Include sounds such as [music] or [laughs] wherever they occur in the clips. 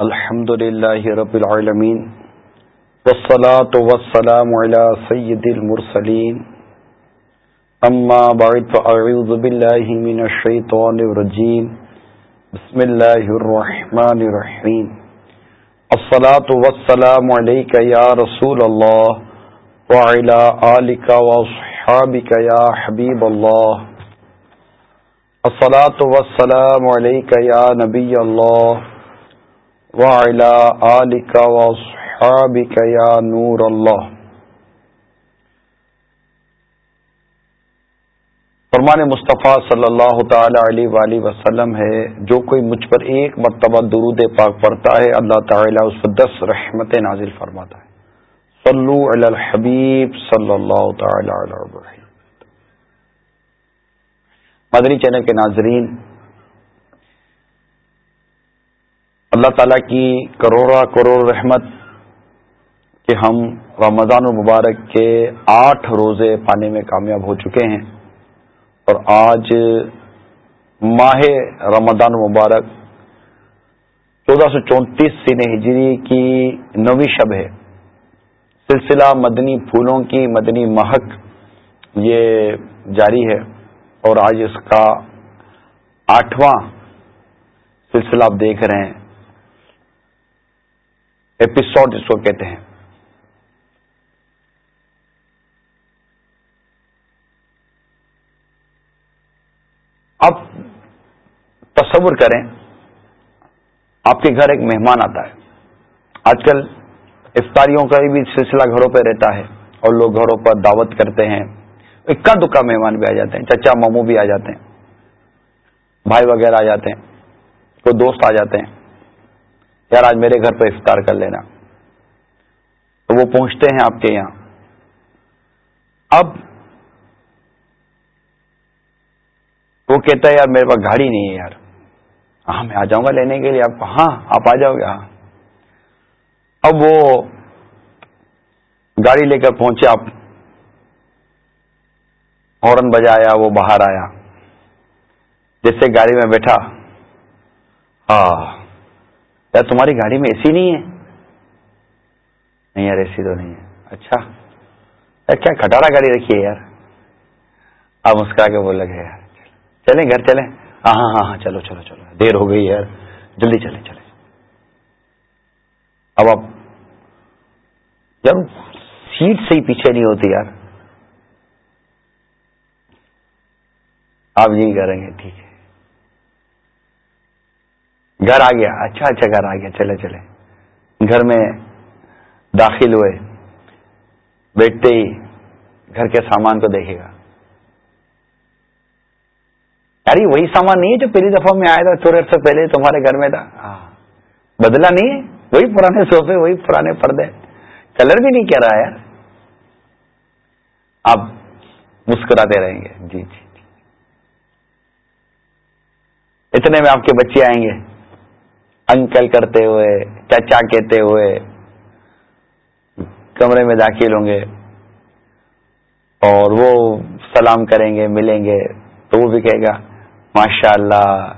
الحمد لله رب العالمين والصلاة والسلام على سيد المرسلين أما بعد فأعوذ بالله من الشيطان الرجيم بسم الله الرحمن الرحيم الصلاة والسلام عليك يا رسول الله وعلى آلك وصحابك يا حبيب الله الصلاة والسلام عليك يا نبي الله وعلى آلك وصحابك يا نور الله. فرمان مصطفیٰ صلی اللہ تعالی علیہ وآلہ وسلم ہے، جو کوئی مجھ پر ایک مرتبہ درود پاک پڑھتا ہے، اللہ تعالیٰ اس پر دس رحمت نازل فرماتا ہے۔ صلو علی الحبیب صلی اللہ تعالی علیہ وسلم۔ مدنی چینل کے ناظرین اللہ تعالیٰ کی کروڑا کروڑ رحمت کہ ہم رمضان المبارک کے آٹھ روزے پانے میں کامیاب ہو چکے ہیں اور آج ماہ رمضان المبارک چودہ سو چونتیس سین ہجری کی نویں شب ہے۔ سلسلہ مدنی پھولوں کی مدنی مہک یہ جاری ہے اور آج اس کا آٹھواں سلسلہ آپ دیکھ رہے ہیں۔ ایپیسوڈ اس کو کہتے ہیں۔ اب تصور کریں، آپ کے گھر ایک مہمان آتا ہے۔ آج کل افطاریوں کا بھی سلسلہ گھروں پہ رہتا ہے اور لوگ گھروں پر دعوت کرتے ہیں۔ اکا دکا مہمان بھی آ جاتے ہیں، چچا ممو بھی آ جاتے ہیں، بھائی وغیرہ آ جاتے ہیں، کوئی دوست آ جاتے ہیں۔ یار آج میرے گھر پہ افطار کر لینا۔ تو وہ پہنچتے ہیں آپ کے یہاں۔ اب وہ کہتا ہے، یار میرے پاس گاڑی نہیں ہے یار۔ ہاں میں آ جاؤں گا لینے کے لیے۔ آپ ہاں آپ آ جاؤ گے ہاں۔ اب وہ گاڑی لے کر پہنچے۔ آپ ہارن بجایا، وہ باہر آیا۔ جیسے گاڑی میں بیٹھا۔ ہاں یار تمہاری گاڑی میں اے سی نہیں ہے؟ نہیں یار، اے سی تو نہیں ہے۔ اچھا۔ یار، کیا کھٹارا گاڑی رکھی ہے یار۔ آپ مسکرا کے بول لگے یار۔ چلیں، گھر چلیں۔ ہاں ہاں ہاں ہاں چلو چلو چلو۔ دیر ہو گئی یار۔ جلدی چلیں چلیں۔ اب آپ یار، سیٹ سے ہی پیچھے نہیں ہوتی یار۔ آپ یہی کریں گے، ٹھیک ہے۔ گھر آ گیا۔ اچھا اچھا گھر آ گیا۔ چلے چلے۔ گھر میں داخل ہوئے۔ بیٹھتے ہی گھر کے سامان کو دیکھے گا۔ ارے، وہی سامان نہیں ہے جو پہلی دفعہ میں آیا تھا، تھوڑے عرصے پہلے تمہارے گھر میں تھا۔ ہاں۔ بدلا نہیں ہے۔ وہی پرانے سوفے وہی پرانے پردے۔ کلر بھی نہیں کہہ رہا یار۔ آپ مسکراتے رہیں گے۔ جی،, جی جی۔ اتنے میں آپ کے بچے آئیں گے۔ انکل کرتے ہوئے، چچا کہتے ہوئے کمرے میں داخل ہوں گے اور وہ سلام کریں گے، ملیں گے تو وہ بھی کہے گا ماشاء اللہ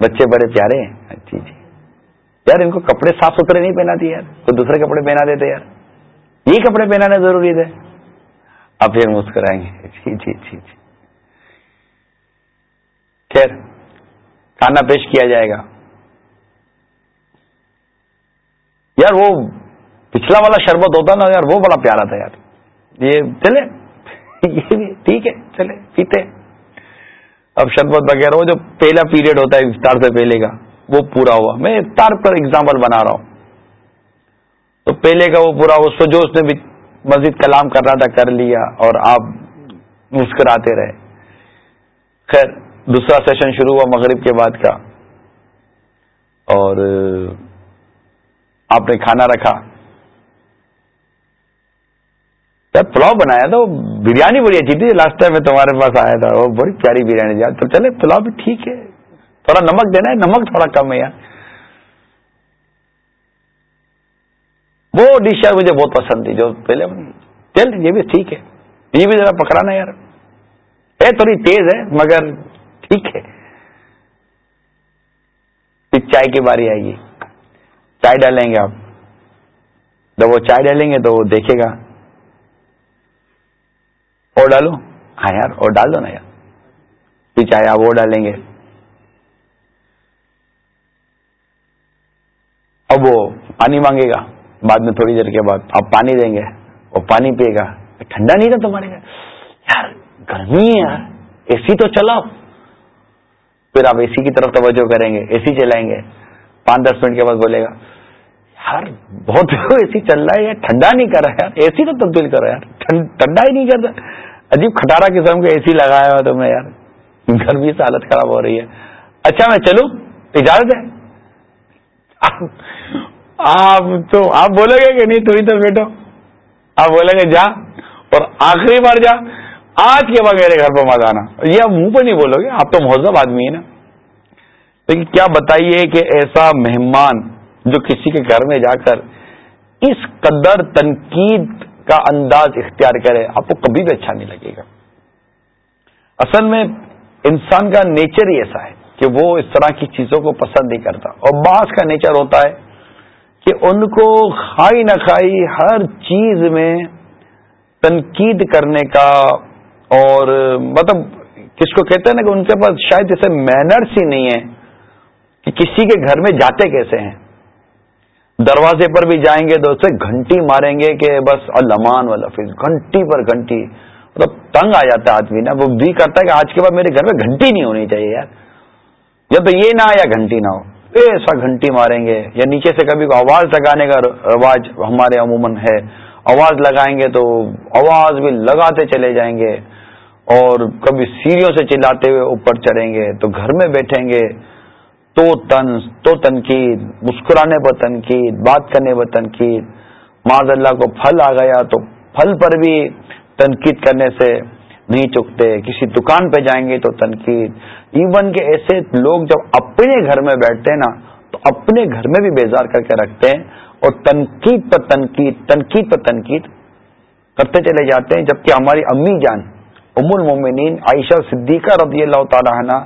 بچے بڑے پیارے ہیں۔ جی جی۔ یار، ان کو کپڑے صاف ستھرے نہیں پہنا دیے یار، تو دوسرے کپڑے پہنا دیتے یار۔ یہ کپڑے پہنانے ضروری تھے۔ اب پھر مسکرائیں گے۔ جی جی جی جی۔ خیر، کھانا پیش کیا جائے گا۔ یار وہ پچھلا والا شربت ہوتا نا یار وہ بڑا پیارا تھا یار۔ یہ چلے۔ یہ بھی ٹھیک ہے، چلے، پیتے۔ اب شربت وغیرہ، وہ جو پہلا پیریڈ ہوتا ہے، افطار سے پہلے کا، وہ پورا ہوا۔ میں افطار پر اگزامپل بنا رہا ہوں۔ تو پہلے کا وہ پورا، اس جو اس نے مزید کلام کرنا تھا، کر لیا اور آپ مسکراتے رہے۔ خیر، دوسرا سیشن شروع ہوا مغرب کے بعد کا۔ اور آپ نے کھانا رکھا۔ پلاؤ بنایا تھا وہ بریانی بڑی اچھی تھی لاسٹ ٹائم میں تمہارے پاس آیا تھا، وہ بڑی پیاری بریانی یار تو چلے، پلاؤ بھی ٹھیک ہے۔ تھوڑا نمک دینا ہے، نمک تھوڑا کم ہے یار۔ وہ ڈش یار مجھے بہت پسند تھی، جو پہلے چل یہ بھی ٹھیک ہے۔ یہ بھی ذرا پکڑانا یار۔ ہے تھوڑی تیز ہے، مگر ٹھیک ہے۔ چائے کی باری آئے گی۔ چائے ڈالیں گے آپ۔ جب وہ چائے ڈالیں گے تو وہ دیکھے گا۔ اور ڈالو۔ ہاں یار، اور ڈال دو نا یار۔ پھر چائے آپ وہ ڈالیں گے۔ اب وہ پانی مانگے گا۔ بعد میں تھوڑی دیر کے بعد آپ پانی دیں گے۔ وہ پانی پیے گا۔ ٹھنڈا نہیں تھا تمہارے گھر۔ یار، گرمی ہے یار۔ اے سی تو چلاؤ۔ پھر آپ اے سی کی طرف توجہ کریں گے۔ اے سی چلائیں گے۔ پانچ دس منٹ کے بعد بولے گا۔ یار بہت [laughs] اے سی چل رہا ہے یار ٹھنڈا نہیں کر رہا یار اے سی تو تبدیل کرو یار ٹھنڈا ہی نہیں کرتا۔ عجیب کھٹارا قسم کا اے سی لگایا ہوا تم نے یار۔ گرمی سے حالت خراب ہو رہی ہے۔ اچھا میں چلوں؟ اجازت ہے؟ [laughs] آپ تو، آپ بولو گے کہ نہیں؟ تھوڑی تو بیٹھو۔ آپ بولیں گے جا اور آخری بار جا۔ آج کے بعد میرے گھر پہ مت آنا۔ یہ آپ منہ پہ نہیں بولو گے؟ آپ تو مہذب آدمی ہے نا۔ لیکن کیا بتائیے کہ ایسا مہمان جو کسی کے گھر میں جا کر اس قدر تنقید کا انداز اختیار کرے، آپ کو کبھی بھی اچھا نہیں لگے گا۔ اصل میں انسان کا نیچر ہی ایسا ہے کہ وہ اس طرح کی چیزوں کو پسند نہیں کرتا۔ اور بعض کا نیچر ہوتا ہے کہ ان کو کھائی نہ کھائی ہر چیز میں تنقید کرنے کا اور مطلب کس کو کہتے ہیں نا کہ ان کے پاس شاید جیسے مینرس ہی نہیں ہے کہ کسی کے گھر میں جاتے کیسے ہیں۔ دروازے پر بھی جائیں گے تو اسے گھنٹی ماریں گے کہ بس المان والا فیس گھنٹی پر گھنٹی۔ مطلب تنگ آ جاتا ہے آدمی نا، وہ بھی کرتا ہے کہ آج کے بعد میرے گھر میں گھنٹی نہیں ہونی چاہیے یار۔ یا تو یہ نہ یا گھنٹی نہ ہو۔ ایسا گھنٹی ماریں گے۔ یا نیچے سے کبھی کو آواز لگانے کا رواج ہمارے عموماً ہے۔ آواز لگائیں گے تو آواز بھی لگاتے چلے جائیں گے۔ اور کبھی سیڑھیوں سے چلاتے ہوئے اوپر چڑھیں گے تو گھر میں بیٹھیں گے۔ تو تنز تو تنقید، مسکرانے پر تنقید، بات کرنے پر تنقید۔ معذ اللہ کو پھل آ گیا تو پھل پر بھی تنقید کرنے سے نہیں چکتے۔ کسی دکان پہ جائیں گے تو تنقید۔ ایون کہ ایسے لوگ جب اپنے گھر میں بیٹھتے ہیں نا، تو اپنے گھر میں بھی بیزار کر کے رکھتے ہیں اور تنقید پر تنقید تنقید پر تنقید کرتے چلے جاتے ہیں۔ جبکہ ہماری امی جان، ام المومنین عائشہ صدیقہ رضی اللہ تعالیٰ عنہ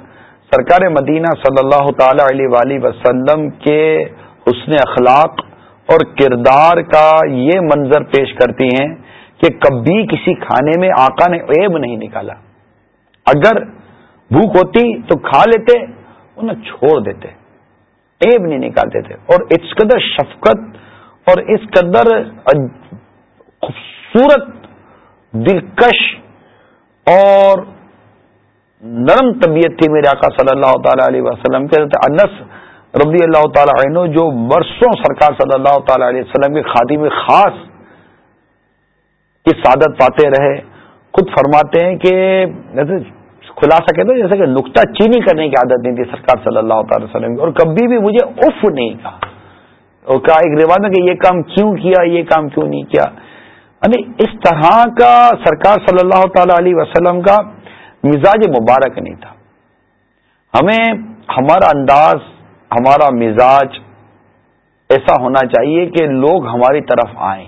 سرکار مدینہ صلی اللہ تعالی علیہ وآلہ وسلم کے حسن اخلاق اور کردار کا یہ منظر پیش کرتی ہیں کہ کبھی کسی کھانے میں آقا نے عیب نہیں نکالا۔ اگر بھوک ہوتی تو کھا لیتے، انہیں چھوڑ دیتے، عیب نہیں نکالتے تھے۔ اور اس قدر شفقت اور اس قدر خوبصورت دلکش اور نرم طبیعت تھی میرے آقا صلی اللہ تعالی علیہ وسلم کے انس رضی اللہ تعالی عنہ، جو برسوں سرکار صلی اللہ تعالی علیہ وسلم کی خادم خاص کی سعادت پاتے رہے، خود فرماتے ہیں کہ خلاصہ کہتے ہیں، جیسے کہ نقطہ چینی کرنے کی عادت نہیں تھی سرکار صلی اللہ تعالی وسلم کی، اور کبھی بھی مجھے اف نہیں کہا اور کہا ایک روایت میں کہ یہ کام کیوں کیا، یہ کام کیوں نہیں کیا۔ یعنی اس طرح کا سرکار صلی اللہ تعالی علیہ وسلم کا مزاج مبارک نہیں تھا۔ ہمیں ہمارا انداز، ہمارا مزاج ایسا ہونا چاہیے کہ لوگ ہماری طرف آئیں،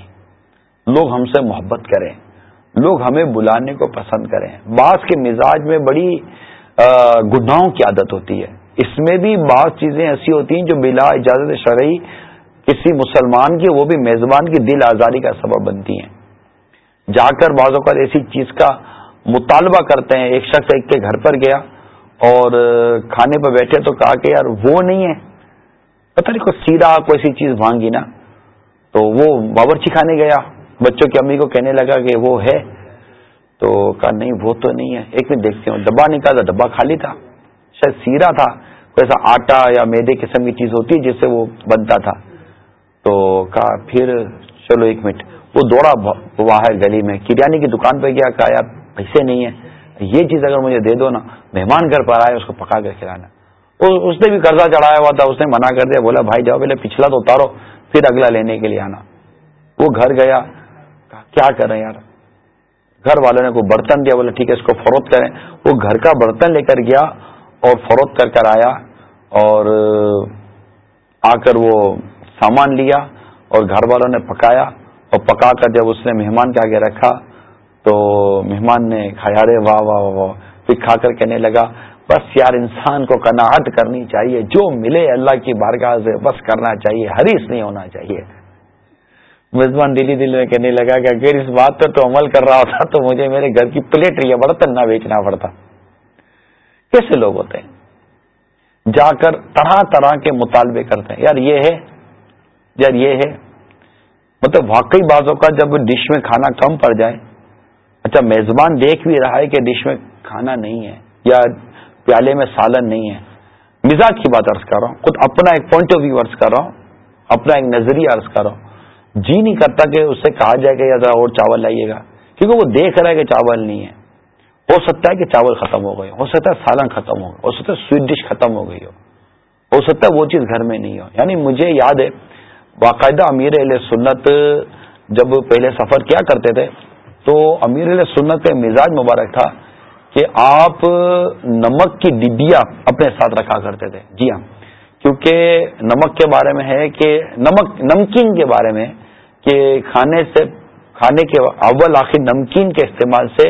لوگ ہم سے محبت کریں، لوگ ہمیں بلانے کو پسند کریں۔ بعض کے مزاج میں بڑی گناہوں کی عادت ہوتی ہے۔ اس میں بھی بعض چیزیں ایسی ہوتی ہیں جو بلا اجازت شرعی کسی مسلمان کی، وہ بھی میزبان کی دل آزاری کا سبب بنتی ہیں۔ جا کر بعض اوقات ایسی چیز کا مطالبہ کرتے ہیں، ایک شخص ایک کے گھر پر گیا اور کھانے پہ بیٹھے تو کہا کہ یار وہ نہیں ہے۔ پتہ نہیں، کوئی سیدھا کوئی سی چیز مانگی نا۔ تو وہ باورچی کھانے گیا، بچوں کی امی کو کہنے لگا کہ وہ ہے۔ تو کہا نہیں، وہ تو نہیں ہے۔ ایک منٹ دیکھتے ہوں ڈبا نکالا ڈبا خالی تھا۔ شاید سیرا تھا، کوئی ایسا آٹا یا میدے قسم کی چیز ہوتی ہے جس سے وہ بنتا تھا۔ تو کہا پھر، چلو ایک منٹ۔ وہ دوڑا ہوا ہے گلی میں، کریانی کی دکان پہ گیا، کہا یار پیسے نہیں ہے۔ یہ چیز اگر مجھے دے دو نا، مہمان گھر پر آئے، اس کو پکا کر کھلانا۔ اس نے بھی قرضہ چڑھایا ہوا تھا، اس نے منع کر دیا، بولا، بھائی، جاؤ پہلے پچھلا تو اتارو، پھر اگلا لینے کے لیے آنا۔ وہ گھر گیا۔ کیا کریں یار؟ گھر والوں نے کوئی برتن دیا بولے ٹھیک ہے، اس کو فروخت کریں۔ وہ گھر کا برتن لے کر گیا اور فروخت کر کر آیا اور، آ کر وہ سامان لیا اور گھر والوں نے پکایا اور پکا کر جب اس نے مہمان کے آگے رکھا تو مہمان نے کھایا رے واہ واہ واہ پھر کھا کر کہنے لگا، بس یار، انسان کو کناہٹ کرنی چاہیے، جو ملے اللہ کی بارگاہ سے، بس کرنا چاہیے، حریص نہیں ہونا چاہیے. میزبان دلی دل میں کہنے لگا کہ اگر اس بات پر تو عمل کر رہا ہوتا تو مجھے میرے گھر کی پلیٹ یا برتن نہ بیچنا پڑتا۔ کیسے لوگ ہوتے ہیں؟ جا کر طرح طرح کے مطالبے کرتے ہیں۔ یار، یہ ہے، یار، یہ ہے۔ مطلب واقعی بازوں کا جب ڈش میں کھانا کم پڑ جائے اچھا میزبان دیکھ بھی رہا ہے کہ ڈش میں کھانا نہیں ہے یا پیالے میں سالن نہیں ہے۔ مزاج کی بات عرض کر رہا ہوں، خود اپنا ایک پوائنٹ آف ویو عرض کر رہا ہوں، اپنا ایک نظریہ عرض کر رہا ہوں۔ جی نہیں کرتا کہ اس سے کہا جائے کہ یا اور چاول لائیے گا، کیونکہ وہ دیکھ رہا ہے کہ چاول نہیں ہے۔ ہو سکتا ہے کہ چاول ختم ہو گئے، ہو سکتا ہے سالن ختم ہو گیا ہو سکتا ہے سویٹ ڈش ختم ہو گئی ہو۔ ہو سکتا ہے وہ چیز گھر میں نہیں ہو۔ یعنی مجھے یاد ہے، باقاعدہ امیر علیہ سنت جب پہلے سفر کیا کرتے تھے تو امیر علیہ سنت کا مزاج مبارک تھا کہ آپ نمک کی ڈبیا اپنے ساتھ رکھا کرتے تھے۔ جی ہاں کیونکہ نمک کے بارے میں ہے کہ نمک، نمکین کے بارے میں کہ کھانے سے، کھانے کے اول آخر نمکین کے استعمال سے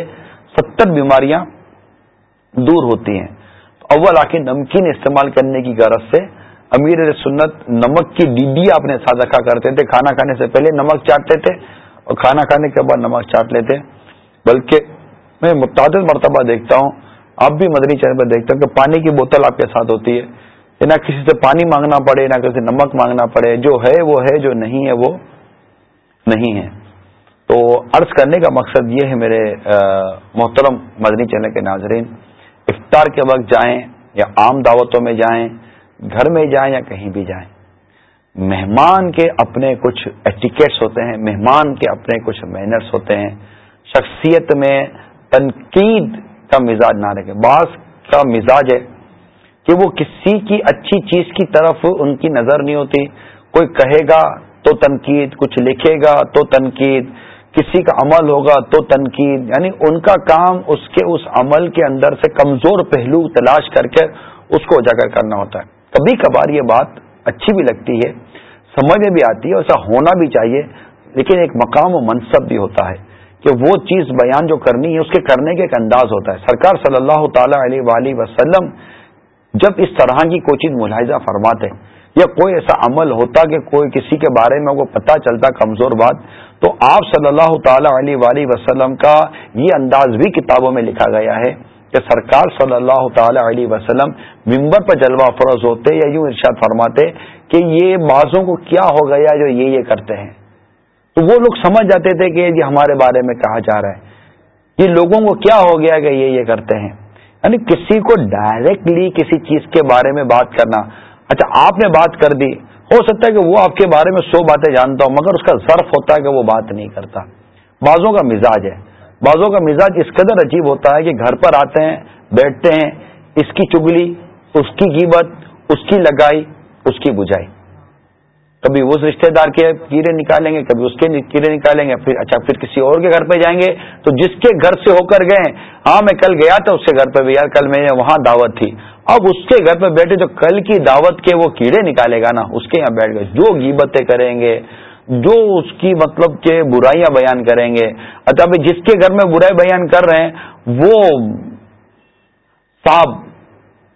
ستر بیماریاں دور ہوتی ہیں۔ اول آخر نمکین استعمال کرنے کی غرض سے امیر سنت نمک کی ڈبیا اپنے ساتھ رکھا کرتے تھے۔ کھانا کھانے سے پہلے نمک چاٹتے تھے۔ اور کھانا کھانے کے بعد نمک چاٹ لیتے۔ بلکہ میں متعدد مرتبہ دیکھتا ہوں، آپ بھی مدنی چینل پر دیکھتے ہیں کہ پانی کی بوتل آپ کے ساتھ ہوتی ہے۔ نہ کسی سے پانی مانگنا پڑے، نہ کسی سے نمک مانگنا پڑے۔ جو ہے وہ ہے، جو نہیں ہے وہ نہیں ہے۔ تو عرض کرنے کا مقصد یہ ہے میرے محترم مدنی چینل کے ناظرین، افطار کے وقت جائیں یا عام دعوتوں میں جائیں، گھر میں جائیں یا کہیں بھی جائیں۔ مہمان کے اپنے کچھ ایٹیکیٹس ہوتے ہیں، مہمان کے اپنے کچھ مینرس ہوتے ہیں۔ شخصیت میں تنقید کا مزاج نہ رکھے بعض کا مزاج ہے کہ وہ کسی کی اچھی چیز کی طرف ان کی نظر نہیں ہوتی۔ کوئی کہے گا تو تنقید، کچھ لکھے گا تو تنقید۔ کسی کا عمل ہوگا تو تنقید۔ یعنی ان کا کام اس کے، اس عمل کے اندر سے کمزور پہلو تلاش کر کے اس کو اجاگر کرنا ہوتا ہے۔ کبھی کبھار یہ بات اچھی بھی لگتی ہے، سمجھ میں بھی آتی ہے ایسا ہونا بھی چاہیے، لیکن ایک مقام و منصب بھی ہوتا ہے کہ وہ چیز بیان جو کرنی ہے، اس کے کرنے کا ایک انداز ہوتا ہے۔ سرکار صلی اللہ تعالی علیہ وآلہ وسلم جب اس طرح کی کوئی چیز ملاحظہ فرماتے یا کوئی ایسا عمل ہوتا کہ کوئی کسی کے بارے میں وہ پتہ چلتا کمزور بات، تو آپ صلی اللہ تعالی علیہ وآلہ وسلم کا یہ انداز بھی کتابوں میں لکھا گیا ہے۔ کہ سرکار صلی اللہ تعالی علیہ وسلم ممبر پر جلوہ فروز ہوتے یا یوں ارشاد فرماتے کہ یہ بازوں کو کیا ہو گیا جو یہ یہ کرتے ہیں؟ تو وہ لوگ سمجھ جاتے تھے کہ یہ ہمارے بارے میں کہا جا رہا ہے۔ یہ لوگوں کو کیا ہو گیا کہ یہ یہ کرتے ہیں؟ یعنی کسی کو ڈائریکٹلی کسی چیز کے بارے میں بات کرنا۔ اچھا آپ نے بات کر دی۔ ہو سکتا ہے کہ وہ آپ کے بارے میں سو باتیں جانتا ہوں مگر اس کا ظرف ہوتا ہے کہ وہ بات نہیں کرتا۔ بازوں کا مزاج ہے۔ بازوں کا مزاج اس قدر عجیب ہوتا ہے کہ گھر پر آتے ہیں، بیٹھتے ہیں، اس کی چگلی، اس کی گیبت اس کی لگائی، اس کی بجائی۔ کبھی اس رشتہ دار کے کیڑے نکالیں گے، کبھی اس کے کیڑے نکالیں گے، پھر اچھا پھر کسی اور کے گھر پہ جائیں گے۔ تو جس کے گھر سے ہو کر گئے ہاں میں کل گیا تھا، اس کے گھر پہ بھی، یار، کل میں وہاں دعوت تھی۔ اب اس کے گھر پہ بیٹھے تو کل کی دعوت کے وہ کیڑے نکالے گا نا، اس کے یہاں بیٹھ گئے۔ جو گیبتیں کریں گے جو اس کی مطلب کہ برائیاں بیان کریں گے۔ اچھا جس کے گھر میں برائی بیان کر رہے ہیں، وہ صاحب،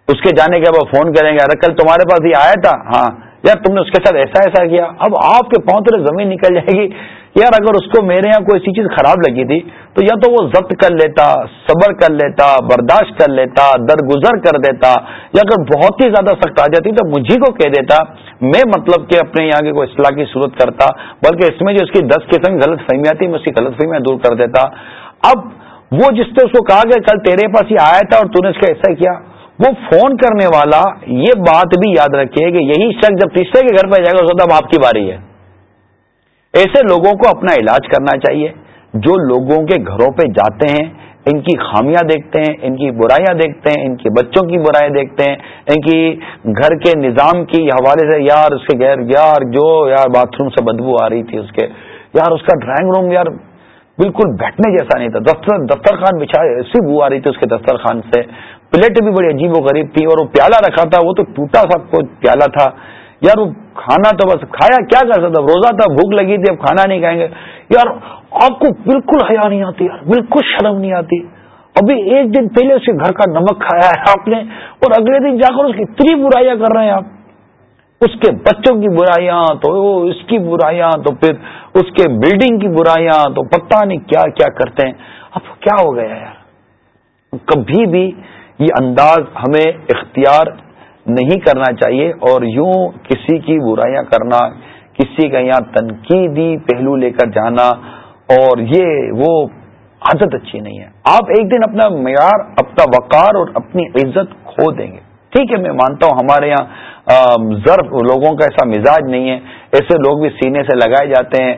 اس کے جانے کے بعد فون کریں گے، ارے کل تمہارے پاس یہ آیا تھا؟ ہاں۔ یار تم نے اس کے ساتھ ایسا ایسا کیا۔ اب آپ کے پاؤں تو زمین نکل جائے گی۔ یار اگر اس کو میرے یہاں کوئی ایسی چیز خراب لگی تھی، تو یا تو وہ ضبط کر لیتا، صبر کر لیتا، برداشت کر لیتا، درگزر کر دیتا، یا اگر بہت ہی زیادہ سخت آ جاتی تو مجھے کو کہہ دیتا۔ میں مطلب کہ اپنے یہاں کی کوئی اصلاح کی صورت کرتا، بلکہ اس میں جو اس کی دس قسم غلط فہمیاں تھی میں اس کی غلط فہمیاں دور کر دیتا۔ اب وہ جس نے اس کو کہا کہ کل تیرے پاس ہی آیا تھا اور تو نے اس کا ایسا کیا۔ وہ فون کرنے والا یہ بات بھی یاد رکھے کہ یہی شخص جب تیسرے کے گھر پہ جائے گا تب آپ کی باری ہے۔ ایسے لوگوں کو اپنا علاج کرنا چاہیے۔ جو لوگوں کے گھروں پہ جاتے ہیں، ان کی خامیاں دیکھتے ہیں، ان کی برائیاں دیکھتے ہیں، ان کے بچوں کی برائیاں دیکھتے ہیں، ان کی گھر کے نظام کی حوالے سے، یار اس کے غیر یار جو، یار باتھ روم سے بدبو آ رہی تھی اس کے۔ یار اس کا ڈرائنگ روم، یار بالکل بیٹھنے جیسا نہیں تھا۔ دفتر دفترخوان بچھا، ایسی بو آ رہی تھی اس کے دفترخوان سے۔ پلیٹ بھی بڑی عجیب و غریب تھی اور وہ پیالہ رکھا تھا، وہ تو ٹوٹا سا کوئی پیالہ تھا۔ یار، وہ کھانا تو بس کھایا، کیا کر سکتا؟ روزہ تھا، بھوک لگی تھی، اب کھانا نہیں کھائیں گے۔ یار، آپ کو بالکل حیا نہیں آتی یار، بالکل شرم نہیں آتی۔ ابھی ایک دن پہلے اس کے گھر کا نمک کھایا ہے آپ نے، اور اگلے دن جا کر اس کی اتنی برائیاں کر رہے ہیں آپ۔ اس کے بچوں کی برائیاں تو اس کی برائیاں تو، پھر اس کے بلڈنگ کی برائیاں تو، پتہ نہیں کیا کیا کرتے ہیں۔ اب کیا ہو گیا یار؟ کبھی بھی یہ انداز ہمیں اختیار نہیں کرنا چاہیے اور یوں کسی کی برائیاں کرنا، کسی کا یہاں تنقیدی پہلو لے کر جانا، اور یہ وہ عادت اچھی نہیں ہے۔ آپ ایک دن اپنا معیار، اپنا وقار اور اپنی عزت کھو دیں گے۔ ٹھیک ہے، میں مانتا ہوں ہمارے یہاں ضرب لوگوں کا ایسا مزاج نہیں ہے۔ ایسے لوگ بھی سینے سے لگائے جاتے ہیں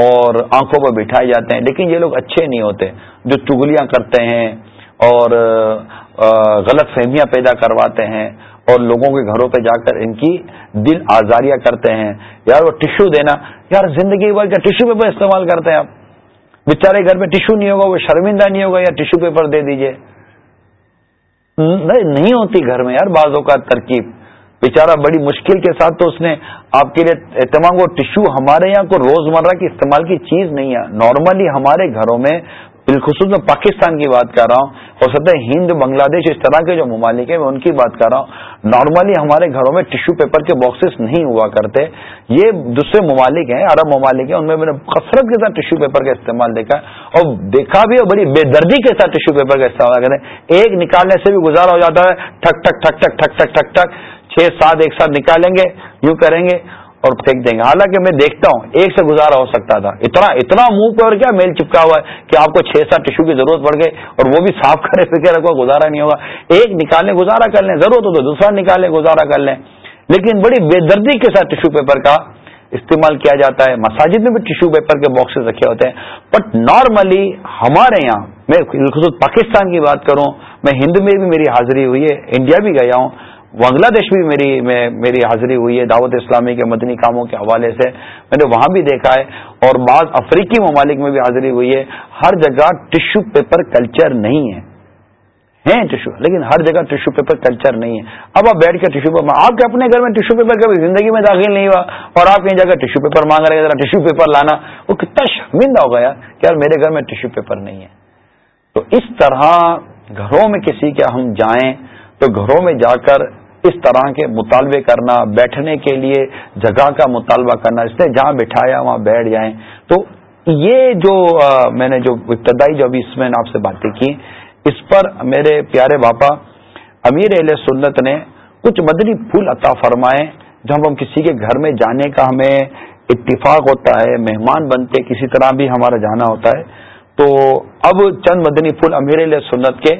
اور آنکھوں پر بٹھائے جاتے ہیں، لیکن یہ لوگ اچھے نہیں ہوتے جو چگلیاں کرتے ہیں اور غلط فہمیاں پیدا کرواتے ہیں اور لوگوں کے گھروں پہ جا کر ان کی دل آزاریاں کرتے ہیں۔ یار وہ ٹشو دینا، یار زندگی بھر کا ٹشو پیپر استعمال کرتے ہیں آپ؟ بےچارے گھر میں ٹشو نہیں ہوگا، وہ شرمندہ نہیں ہوگا، یا ٹشو پیپر دے دیجیے نہیں ہوتی گھر میں یار بازوں کا ترکیب۔ بےچارا بڑی مشکل کے ساتھ تو اس نے آپ کے لیے اہتمام، وہ ٹشو ہمارے یہاں کو روزمرہ کی استعمال کی چیز نہیں ہے۔ نارملی ہمارے گھروں میں بالخصوص میں پاکستان کی بات کر رہا ہوں ہو سکتا ہے ہند بنگلہ دیش اس طرح کے جو ممالک ہیں، میں ان کی بات کر رہا ہوں۔ نارملی ہمارے گھروں میں ٹشو پیپر کے باکسز نہیں ہوا کرتے۔ یہ دوسرے ممالک ہیں، عرب ممالک ہیں، ان میں میں نے کثرت کے ساتھ ٹشو پیپر کا استعمال دیکھا اور دیکھا بھی اور بڑی بے دردی کے ساتھ ٹشو پیپر کا استعمال کرتے ہیں۔ ایک نکالنے سے بھی گزارا ہو جاتا ہے ٹھک ٹھک ٹھک ٹھک ٹھک ٹھک ٹھک ٹھک، چھ، سات ایک ساتھ نکالیں گے، یوں کریں گے۔ اور پھینک دیں گے۔ حالانکہ میں دیکھتا ہوں، ایک سے گزارا ہو سکتا تھا۔ اتنا اتنا منہ پہ اور کیا میل چپکا ہوا ہے کہ آپ کو چھ سات ٹشو کی ضرورت پڑ گئی اور وہ بھی صاف [laughs] کرے فکر رکھو گزارا نہیں ہوگا۔ ایک نکالنے، گزارا کر لیں۔ ضرورت ہو تو دوسرا نکالنے گزارا کر لیں۔ لیکن بڑی بے دردی کے ساتھ ٹشو پیپر کا استعمال کیا جاتا ہے۔ مساجد میں بھی ٹشو پیپر کے باکسز رکھے ہوتے ہیں۔ بٹ نارملی ہمارے یہاں، میں خصوص پاکستان کی بات کروں، میں ہند میں بھی میری حاضری ہوئی ہے، انڈیا بھی گیا ہوں۔ بنگلہ دیش بھی میری میں میری حاضری ہوئی ہے، دعوت اسلامی کے مدنی کاموں کے حوالے سے۔ میں نے وہاں بھی دیکھا ہے اور بعض افریقی ممالک میں بھی حاضری ہوئی ہے۔ ہر جگہ ٹشو پیپر کلچر نہیں ہے۔ ہیں ٹشو، لیکن ہر جگہ ٹشو پیپر کلچر نہیں ہے۔ اب آپ بیٹھ کے ٹشو پیپر، آپ کے اپنے گھر میں ٹشو پیپر کبھی زندگی میں داخل نہیں ہوا اور آپ کہیں جگہ ٹشو پیپر مانگ رہے ہیں، ذرا ٹشو پیپر لانا۔ وہ کتنا شرمندہ ہو گیا کہ یار میرے گھر میں ٹشو پیپر نہیں ہے۔ تو اس طرح گھروں میں کسی کے ہم جائیں تو گھروں میں جا کر اس طرح کے مطالبے کرنا، بیٹھنے کے لیے جگہ کا مطالبہ کرنا، اس نے جہاں بٹھایا وہاں بیٹھ جائیں۔ تو یہ جو میں نے جو ابتدائی جو ابھی اس میں آپ سے باتیں کی، اس پر میرے پیارے باپا امیر علیہ سنت نے کچھ مدنی پھول عطا فرمائے۔ جب ہم کسی کے گھر میں جانے کا ہمیں اتفاق ہوتا ہے، مہمان بنتے، کسی طرح بھی ہمارا جانا ہوتا ہے، تو اب چند مدنی پھول امیر علیہ سنت کے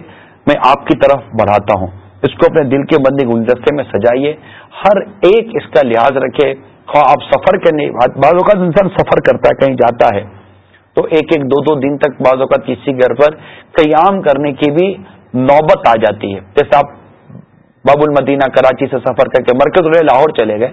میں آپ کی طرف بڑھاتا ہوں۔ اس کو اپنے دل کے بندی گلدستے میں سجائیے۔ ہر ایک اس کا لحاظ رکھے۔ آپ سفر کرنے، بعض اوقات انسان سفر کرتا ہے، کہیں جاتا ہے۔ تو ایک ایک دو دو دن تک بعض اوقات کسی گھر پر قیام کرنے کی بھی نوبت آ جاتی ہے۔ جیسے آپ باب المدینہ، کراچی سے سفر کر کے مرکز لاہور چلے گئے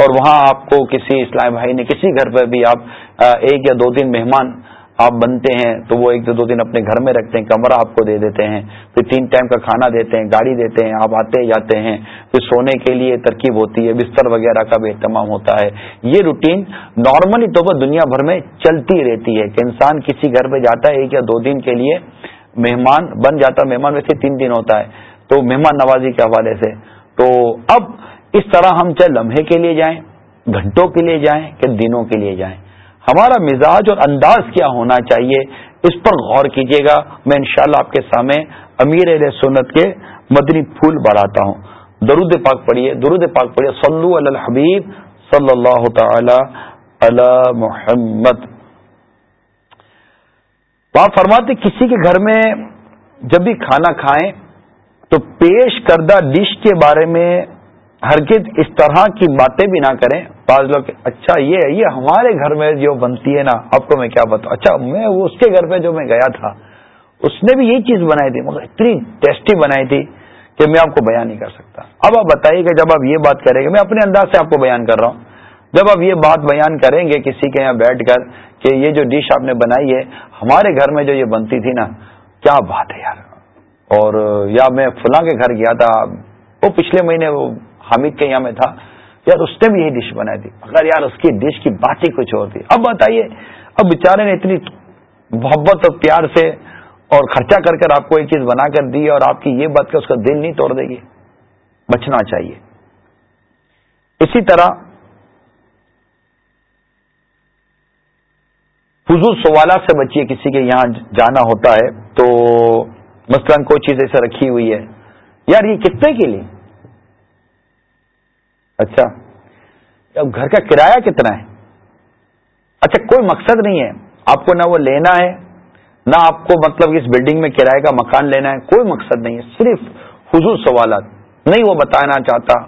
اور وہاں آپ کو کسی اسلام بھائی نے کسی گھر پر بھی آپ ایک یا دو دن مہمان آپ بنتے ہیں تو وہ ایک دو دن اپنے گھر میں رکھتے ہیں، کمرہ آپ کو دے دیتے ہیں، پھر تین ٹائم کا کھانا دیتے ہیں، گاڑی دیتے ہیں، آپ آتے جاتے ہیں، پھر سونے کے لیے ترکیب ہوتی ہے، بستر وغیرہ کا بھی اہتمام ہوتا ہے۔ یہ روٹین نارملی طور پر دنیا بھر میں چلتی رہتی ہے کہ انسان کسی گھر پہ جاتا ہے ایک یا دو دن کے لیے مہمان بن جاتا مہمان ویسے تین دن ہوتا ہے۔ تو مہمان نوازی کے حوالے سے۔ تو اب اس طرح ہم چاہے لمحے کے لیے جائیں، گھنٹوں کے لیے جائیں کہ دنوں کے لیے جائیں۔ ہمارا مزاج اور انداز کیا ہونا چاہیے، اس پر غور کیجیے گا۔ میں انشاءاللہ شاء آپ کے سامنے امیر علیہ سنت کے مدنی پھول بڑھاتا ہوں۔ درود پاک پڑھیے، درود پاک پڑھیے۔ صلو علی الحبیب صلی اللہ تعالی علی محمد۔ آپ فرماتے کسی کے گھر میں جب بھی کھانا کھائیں تو پیش کردہ ڈش کے بارے میں ہرگز اس طرح کی باتیں بھی نہ کریں۔ بعض لوگ اچھا یہ یہ ہمارے گھر میں جو بنتی ہے نا، آپ کو میں کیا بتاؤں؟ اچھا میں اس کے گھر پہ جو میں گیا تھا، اس نے بھی یہی چیز بنائی تھی، مگر اتنی ٹیسٹی بنائی تھی کہ میں آپ کو بیان نہیں کر سکتا۔ اب آپ بتائیے کہ جب آپ یہ بات کریں گے، میں اپنے انداز سے آپ کو بیان کر رہا ہوں۔ جب آپ یہ بات بیان کریں گے کسی کے یہاں بیٹھ کر کہ یہ جو ڈش آپ نے بنائی ہے، ہمارے گھر میں جو یہ بنتی تھی نا، کیا بات ہے یار؟ اور یا میں فلاں کے گھر گیا تھا، وہ پچھلے مہینے وہ حامد کے یہاں میں تھا، یار اس نے بھی یہی ڈش بنائی تھی۔ اگر یار اس کی ڈش کی بات ہی کچھ اور تھی۔ اب بتائیے، اب بیچارے نے اتنی محبت اور پیار سے اور خرچہ کر کر آپ کو ایک چیز بنا کر دی اور آپ کی یہ بات کہ اس کا دل نہیں توڑ دے گی۔ بچنا چاہیے۔ اسی طرح فضول سوالات سے بچیے، کسی کے یہاں جانا ہوتا ہے تو مثلا کوئی چیز ایسے رکھی ہوئی ہے۔ یار یہ کتنے کے لیے؟ اچھا۔ اب گھر کا کرایہ کتنا ہے؟ اچھا کوئی مقصد نہیں ہے۔ آپ کو نہ وہ لینا ہے، نہ آپ کو مطلب اس بلڈنگ میں کرایہ کا مکان لینا ہے، کوئی مقصد نہیں ہے۔ صرف حضور سوالات، نہیں وہ بتانا چاہتا۔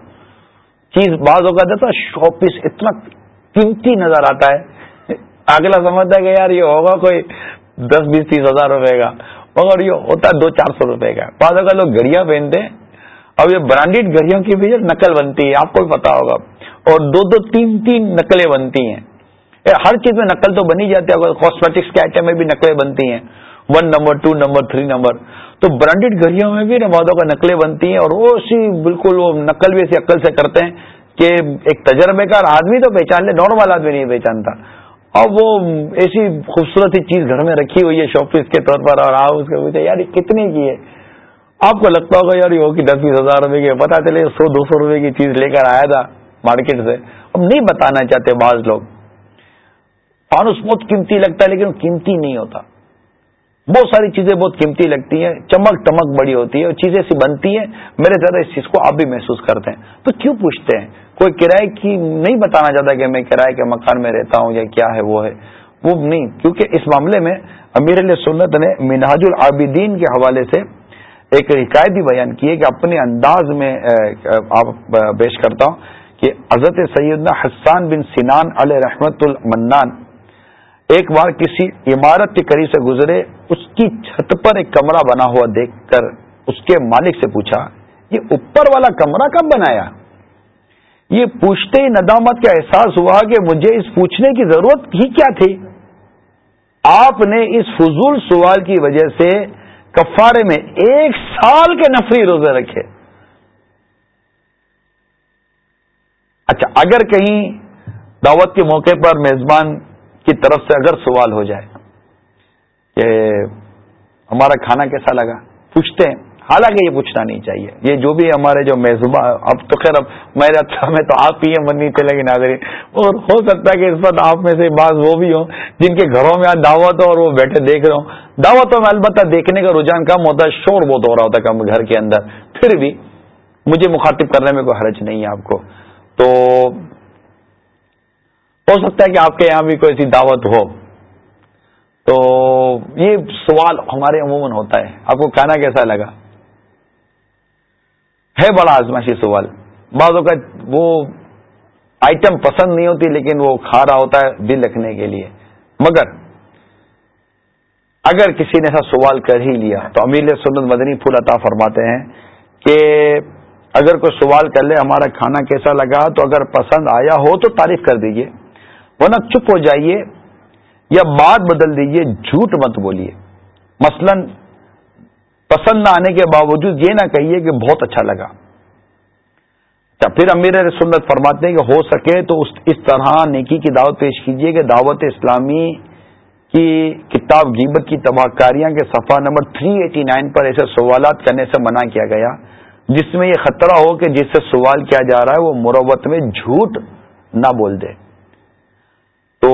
چیز بعض ہوگا دیتا شو پیس اتنا قیمتی نظر آتا ہے۔ اگلا سمجھتا ہے کہ یار یہ ہوگا کوئی دس بیس تیس ہزار روپے کا، مگر یہ ہوتا ہے دو چار سو روپے کا۔ بعض اوقات لوگ گڑیاں پہنتے ہیں۔ اب یہ برانڈیڈ گھڑیوں کی بھی نقل بنتی ہے، آپ کو بھی پتا ہوگا۔ اور دو دو تین تین نقلیں بنتی ہیں۔ ہر چیز میں نقل تو بنی جاتی ہے کاسمیٹکس کے آئٹم میں بھی نقلیں بنتی ہیں۔ One number two number three number تو برانڈیڈ گھڑیوں میں بھی نمازوں کا نقلیں بنتی ہیں اور وہ سی بالکل وہ نقل بھی ایسی عقل سے کرتے ہیں کہ ایک تجربے کار آدمی تو پہچان لے نارمل آدمی نہیں پہچانتا۔ اب وہ ایسی خوبصورت چیز گھر میں رکھی ہوئی ہے شاپ پیس کے طور پر اور آپ اس کے پوچھے یار کتنے کی ہے؟ آپ کو لگتا ہوگا یار یہ ہوگی دس بیس ہزار روپے کی پتا چلے، سو دو سو روپے کی چیز لے کر آیا تھا مارکیٹ سے۔ اب نہیں بتانا چاہتے بعض لوگ۔ فانوس بہت قیمتی لگتا ہے لیکن قیمتی نہیں ہوتا۔ بہت ساری چیزیں بہت قیمتی لگتی ہیں، چمک ٹمک بڑی ہوتی ہے اور چیزیں ایسی بنتی ہیں، میرے زیادہ اس چیز کو آپ بھی محسوس کرتے ہیں۔ تو کیوں پوچھتے ہیں؟ کوئی کرائے کی نہیں بتانا چاہتا کہ میں کرائے کے مکان میں رہتا ہوں یا کیا ہے، وہ ہے۔ وہ نہیں، کیونکہ اس معاملے میں امیر علیہ سنت نے مناج العابدین کے حوالے سے ایک حکایت بھی بیان کی ہے کہ اپنے انداز میں آپ پیش کرتا ہوں کہ حضرت سیدنا حسان بن سنان علیہ رحمت المنان ایک بار کسی عمارت کے قریب سے گزرے، اس کی چھت پر ایک کمرہ بنا ہوا دیکھ کر اس کے مالک سے پوچھا، یہ اوپر والا کمرہ کب بنایا؟ یہ پوچھتے ہی ندامت کا احساس ہوا کہ مجھے اس پوچھنے کی ضرورت ہی کیا تھی؟ آپ نے اس فضول سوال کی وجہ سے کفارے میں ایک سال کے نفری روزے رکھے۔ اچھا اگر کہیں دعوت کے موقع پر میزبان کی طرف سے اگر سوال ہو جائے کہ ہمارا کھانا کیسا لگا، پوچھتے ہیں۔ حالانکہ یہ پوچھنا نہیں چاہیے۔ یہ جو بھی ہمارے جو میزبا اب تو خیر، اب میرے اچھا میں تو آپ ہی ہیں، من چلے گی ناظرین۔ اور ہو سکتا ہے کہ اس وقت آپ میں سے بعض وہ بھی ہوں جن کے گھروں میں آج دعوت ہو اور وہ بیٹھے دیکھ رہے ہوں۔ دعوتوں میں البتہ دیکھنے کا رجحان کم ہوتا ہے، شور بہت ہو رہا ہوتا ہے کم گھر کے اندر۔ پھر بھی مجھے مخاطب کرنے میں کوئی حرج نہیں ہے آپ کو۔ تو ہو سکتا ہے کہ آپ کے یہاں بھی کوئی ایسی دعوت ہو۔ تو یہ سوال ہمارے عموماً ہوتا ہے۔ آپ کو کھانا کیسا لگا؟ ہے بڑا آزمائشی سوال۔ بعض اوقات وہ آئٹم پسند نہیں ہوتی، لیکن وہ کھا رہا ہوتا ہے دل رکھنے کے لیے۔ مگر اگر کسی نے ایسا سوال کر ہی لیا، تو امیر سنت مدنی پھول عطا فرماتے ہیں کہ اگر کوئی سوال کر لے، ہمارا کھانا کیسا لگا، تو اگر پسند آیا ہو تو تعریف کر دیجیے ورنہ چپ ہو جائیے یا بات بدل دیجیے جھوٹ مت بولیے۔ مثلا پسند نہ آنے کے باوجود یہ نہ کہیے کہ بہت اچھا لگا۔ اچھا، پھر امیر سنت فرماتے ہیں کہ ہو سکے تو اس طرح نیکی کی دعوت پیش کیجیے کہ دعوت اسلامی کی کتاب گیبت کی تباہ کاریاں کے صفحہ نمبر 389 پر ایسے سوالات کرنے سے منع کیا گیا، جس میں یہ خطرہ ہو کہ جس سے سوال کیا جا رہا ہے وہ مروت میں جھوٹ نہ بول دے۔ تو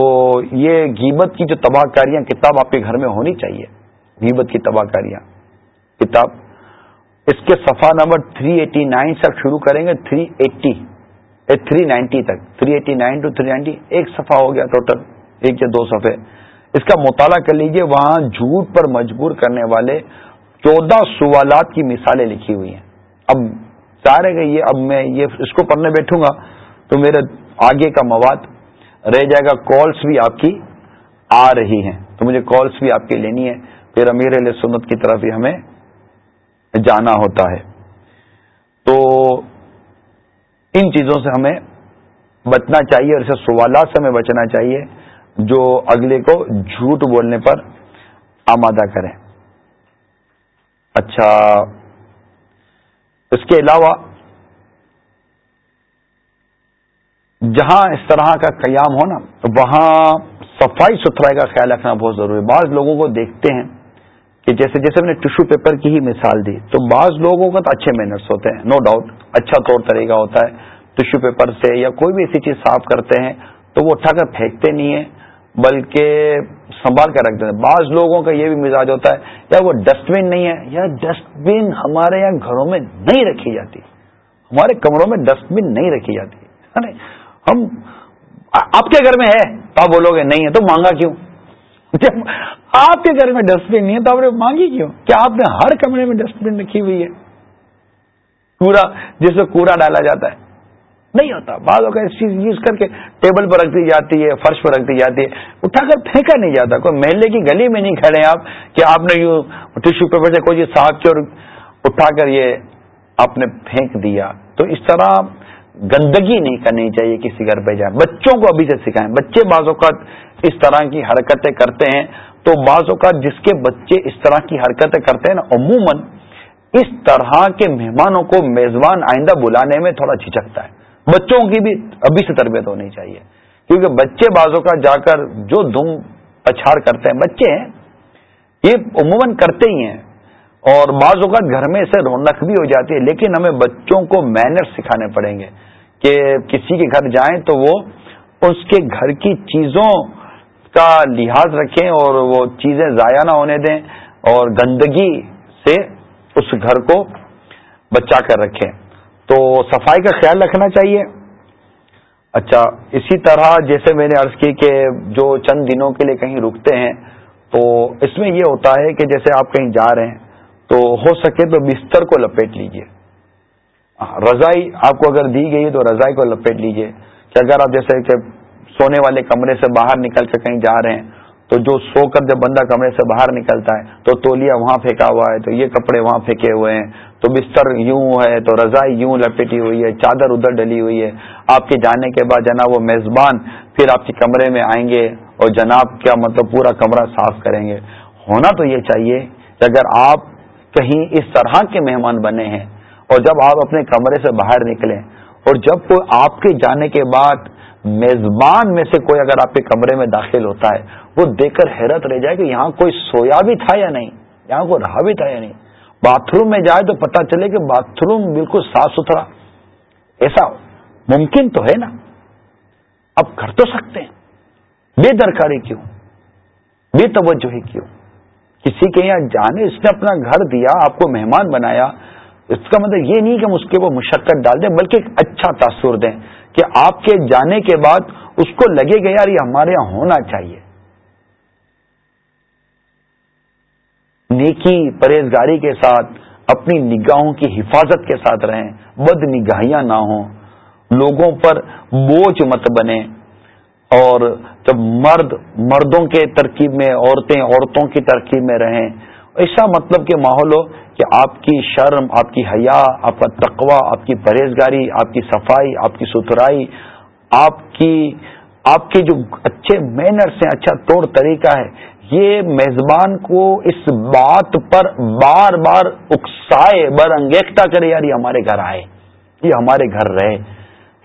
یہ گیبت کی جو تباہ کاریاں کتاب آپ کے گھر میں ہونی چاہیے گیبت کی تباہ کاریاں۔ کتاب۔ اس کے صفحہ نمبر 389 سے شروع کریں گے 380 تھری نائنٹی تک۔ 389 ٹو تھری ایک صفحہ ہو گیا ٹوٹل ایک یا دو صفحے۔ اس کا مطالعہ کر لیجیے، وہاں جھوٹ پر مجبور کرنے والے چودہ سوالات کی مثالیں لکھی ہوئی ہیں۔ اب چاہ رہے یہ، اب میں یہ اس کو پڑھنے بیٹھوں گا تو میرے آگے کا مواد رہ جائے گا۔ کالس بھی آپ کی آ رہی ہیں۔ تو مجھے کالس بھی آپ کی لینی ہے پھر امیر علیہ سنت کی طرف بھی ہمیں جانا ہوتا ہے۔ تو ان چیزوں سے ہمیں بچنا چاہیے اور اسے سوالات سے ہمیں بچنا چاہیے جو اگلے کو جھوٹ بولنے پر آمادہ کریں۔ اچھا اس کے علاوہ جہاں اس طرح کا قیام ہو نا، وہاں صفائی ستھرائی کا خیال رکھنا بہت ضروری ہے۔ بعض لوگوں کو دیکھتے ہیں کہ جیسے جیسے میں نے ٹشو پیپر کی ہی مثال دی، تو بعض لوگوں کا تو اچھے مینرس ہوتے ہیں نو ڈاؤٹ اچھا طور طریقہ ہوتا ہے ٹشو پیپر سے یا کوئی بھی ایسی چیز صاف کرتے ہیں، تو وہ اٹھا کر پھینکتے نہیں ہیں، بلکہ سنبھال کر رکھ دیتے ہیں۔ بعض لوگوں کا یہ بھی مزاج ہوتا ہے، یا وہ ڈسٹ بین نہیں ہے، یا ڈسٹ بین ہمارے یہاں گھروں میں نہیں رکھی جاتی۔ ہمارے کمروں میں ڈسٹ بن نہیں رکھی جاتی۔ یعنی ہم، آپ کے گھر میں ہے، تو آپ بولو گے نہیں ہے، تو مانگا کیوں؟ جب آپ کے گھر میں ڈسٹ بن نہیں ہے تو آپ نے مانگی کیوں؟ کیا آپ نے ہر کمرے میں ڈسٹ بن رکھی ہوئی ہے؟ کوڑا، جس میں کوڑا ڈالا جاتا ہے۔ نہیں ہوتا۔ بعض اس چیز یوز کر کے ٹیبل پر رکھ دی جاتی ہے، فرش پر رکھ دی جاتی ہے۔ اٹھا کر پھینکا نہیں جاتا۔ کوئی محلے کی گلی میں نہیں کھڑے آپ کہ آپ نے یوں ٹیشو پیپر سے کوئی صاف کی اور اٹھا کر یہ آپ نے پھینک دیا۔ تو اس طرح گندگی نہیں کرنی چاہیے کسی گھر پہ جائے بچوں کو ابھی سے سکھائیں۔ بچے بعض اوقات اس طرح کی حرکتیں کرتے ہیں۔ تو بعض اوقات جس کے بچے اس طرح کی حرکتیں کرتے ہیں نا، عموماً اس طرح کے مہمانوں کو میزبان آئندہ بلانے میں تھوڑا جھجکتا ہے۔ بچوں کی بھی ابھی سے تربیت ہونی چاہیے۔ کیونکہ بچے بعضوں کا جا کر جو دھوم پچھاڑ کرتے ہیں، بچے ہیں، یہ عموماً کرتے ہی ہیں۔ اور بعض اوقات گھر میں اسے رونق بھی ہو جاتی ہے، لیکن ہمیں بچوں کو مینر سکھانے پڑیں گے کہ کسی کے گھر جائیں تو وہ اس کے گھر کی چیزوں کا لحاظ رکھیں اور وہ چیزیں ضائع نہ ہونے دیں اور گندگی سے اس گھر کو بچا کر رکھیں۔ تو صفائی کا خیال رکھنا چاہیے۔ اچھا اسی طرح جیسے میں نے عرض کی کہ جو چند دنوں کے لیے کہیں رکتے ہیں، تو اس میں یہ ہوتا ہے کہ جیسے آپ کہیں جا رہے ہیں تو ہو سکے تو بستر کو لپیٹ لیجیے۔ رضائی آپ کو اگر دی گئی تو رضائی کو لپیٹ لیجیے۔ کہ اگر آپ جیسے کہ سونے والے کمرے سے باہر نکل کے کہیں جا رہے ہیں، تو جو سو کر جب بندہ کمرے سے باہر نکلتا ہے، تو تولیا وہاں پھینکا ہوا ہے، تو یہ کپڑے وہاں پھینکے ہوئے ہیں۔ تو بستر یوں ہے، تو رضائی یوں لپیٹی ہوئی ہے، چادر ادھر ڈلی ہوئی ہے۔ آپ کے جانے کے بعد جناب وہ میزبان پھر آپ کے کمرے میں آئیں گے اور جناب کیا مطلب پورا کمرہ صاف کریں گے۔ ہونا تو یہ چاہیے کہ اگر آپ کہیں اس طرح کے مہمان بنے ہیں۔ اور جب آپ اپنے کمرے سے باہر نکلیں اور جب کوئی آپ کے جانے کے بعد میزبان میں سے کوئی اگر آپ کے کمرے میں داخل ہوتا ہے، وہ دیکھ کر حیرت رہ جائے کہ یہاں کوئی سویا بھی تھا یا نہیں، یہاں کوئی رہا بھی تھا یا نہیں۔ باتھ روم میں جائے تو پتا چلے کہ باتھ روم بالکل صاف ستھرا۔ ایسا ممکن تو ہے نا؟ اب کر تو سکتے ہیں۔ بے درکاری کیوں؟ بے توجہ ہی کیوں؟ کسی کے یہاں جانے، اس نے اپنا گھر دیا، آپ کو مہمان بنایا۔ اس کا مطلب یہ نہیں کہ ہم اس کے وہ مشقت ڈال دیں، بلکہ ایک اچھا تاثر دیں کہ آپ کے جانے کے بعد اس کو لگے گا یار یہ ہمارے یہاں ہونا چاہیے۔ نیکی، پرہیزگاری کے ساتھ، اپنی نگاہوں کی حفاظت کے ساتھ رہیں۔ بد نگاہیاں نہ ہوں۔ لوگوں پر بوجھ مت بنے اور جب مرد مردوں کے ترکیب میں، عورتیں عورتوں کی ترکیب میں رہیں، ایسا مطلب کہ ماحول ہو کہ آپ کی شرم، آپ کی حیا، آپ کا تقوی، آپ کی پرہیزگاری، آپ کی صفائی، آپ کی ستھرائی، آپ کی، آپ کے جو اچھے مینرس ہیں اچھا طور طریقہ ہے، یہ میزبان کو اس بات پر بار بار اکسائے بر انگیختہ کرے، یار یہ ہمارے گھر آئے، یہ ہمارے گھر رہے۔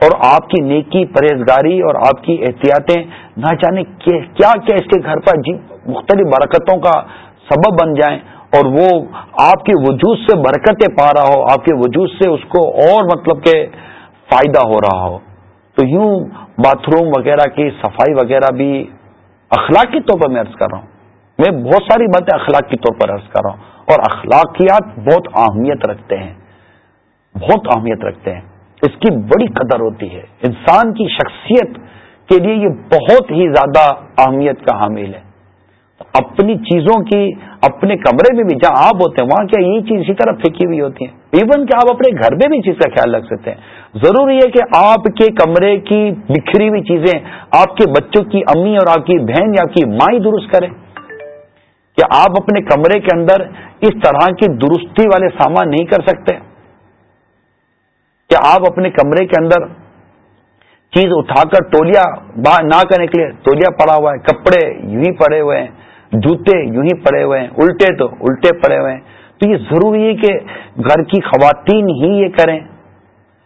اور آپ کی نیکی، پرہیزگاری اور آپ کی احتیاطیں نہ جانے کیا کیا اس کے گھر پر جی مختلف برکتوں کا سبب بن جائیں اور وہ آپ کے وجود سے برکتیں پا رہا ہو، آپ کے وجود سے اس کو اور مطلب کہ فائدہ ہو رہا ہو۔ تو یوں باتھ روم وغیرہ کی، صفائی وغیرہ بھی اخلاقی طور پر میں عرض کر رہا ہوں۔ میں بہت ساری باتیں اخلاق کے طور پر عرض کر رہا ہوں۔ اور اخلاقیات بہت اہمیت رکھتے ہیں۔ بہت اہمیت رکھتے ہیں۔ اس کی بڑی قدر ہوتی ہے۔ انسان کی شخصیت کے لیے یہ بہت ہی زیادہ اہمیت کا حامل ہے۔ اپنی چیزوں کی، اپنے کمرے میں بھی جہاں آپ ہوتے ہیں، وہاں کیا یہ چیز اسی طرح پھینکی ہوئی ہوتی ہیں؟ ایون کہ آپ اپنے گھر میں بھی چیز کا خیال رکھ سکتے ہیں۔ ضروری ہے کہ آپ کے کمرے کی بکھری ہوئی چیزیں آپ کے بچوں کی امی اور آپ کی بہن یا آپ کی ماں ہی درست کریں۔ کہ آپ اپنے کمرے کے اندر اس طرح کی درستی والے سامان نہیں کر سکتے۔ کہ آپ اپنے کمرے کے اندر چیز اٹھا کر تولیا باہر نہ کرنے کے لیے تولیا پڑا ہوا ہے، کپڑے یوں ہی پڑے ہوئے ہیں، جوتے یوں ہی پڑے ہوئے ہیں، الٹے تو الٹے پڑے ہوئے ہیں۔ تو یہ ضروری ہے کہ گھر کی خواتین ہی یہ کریں۔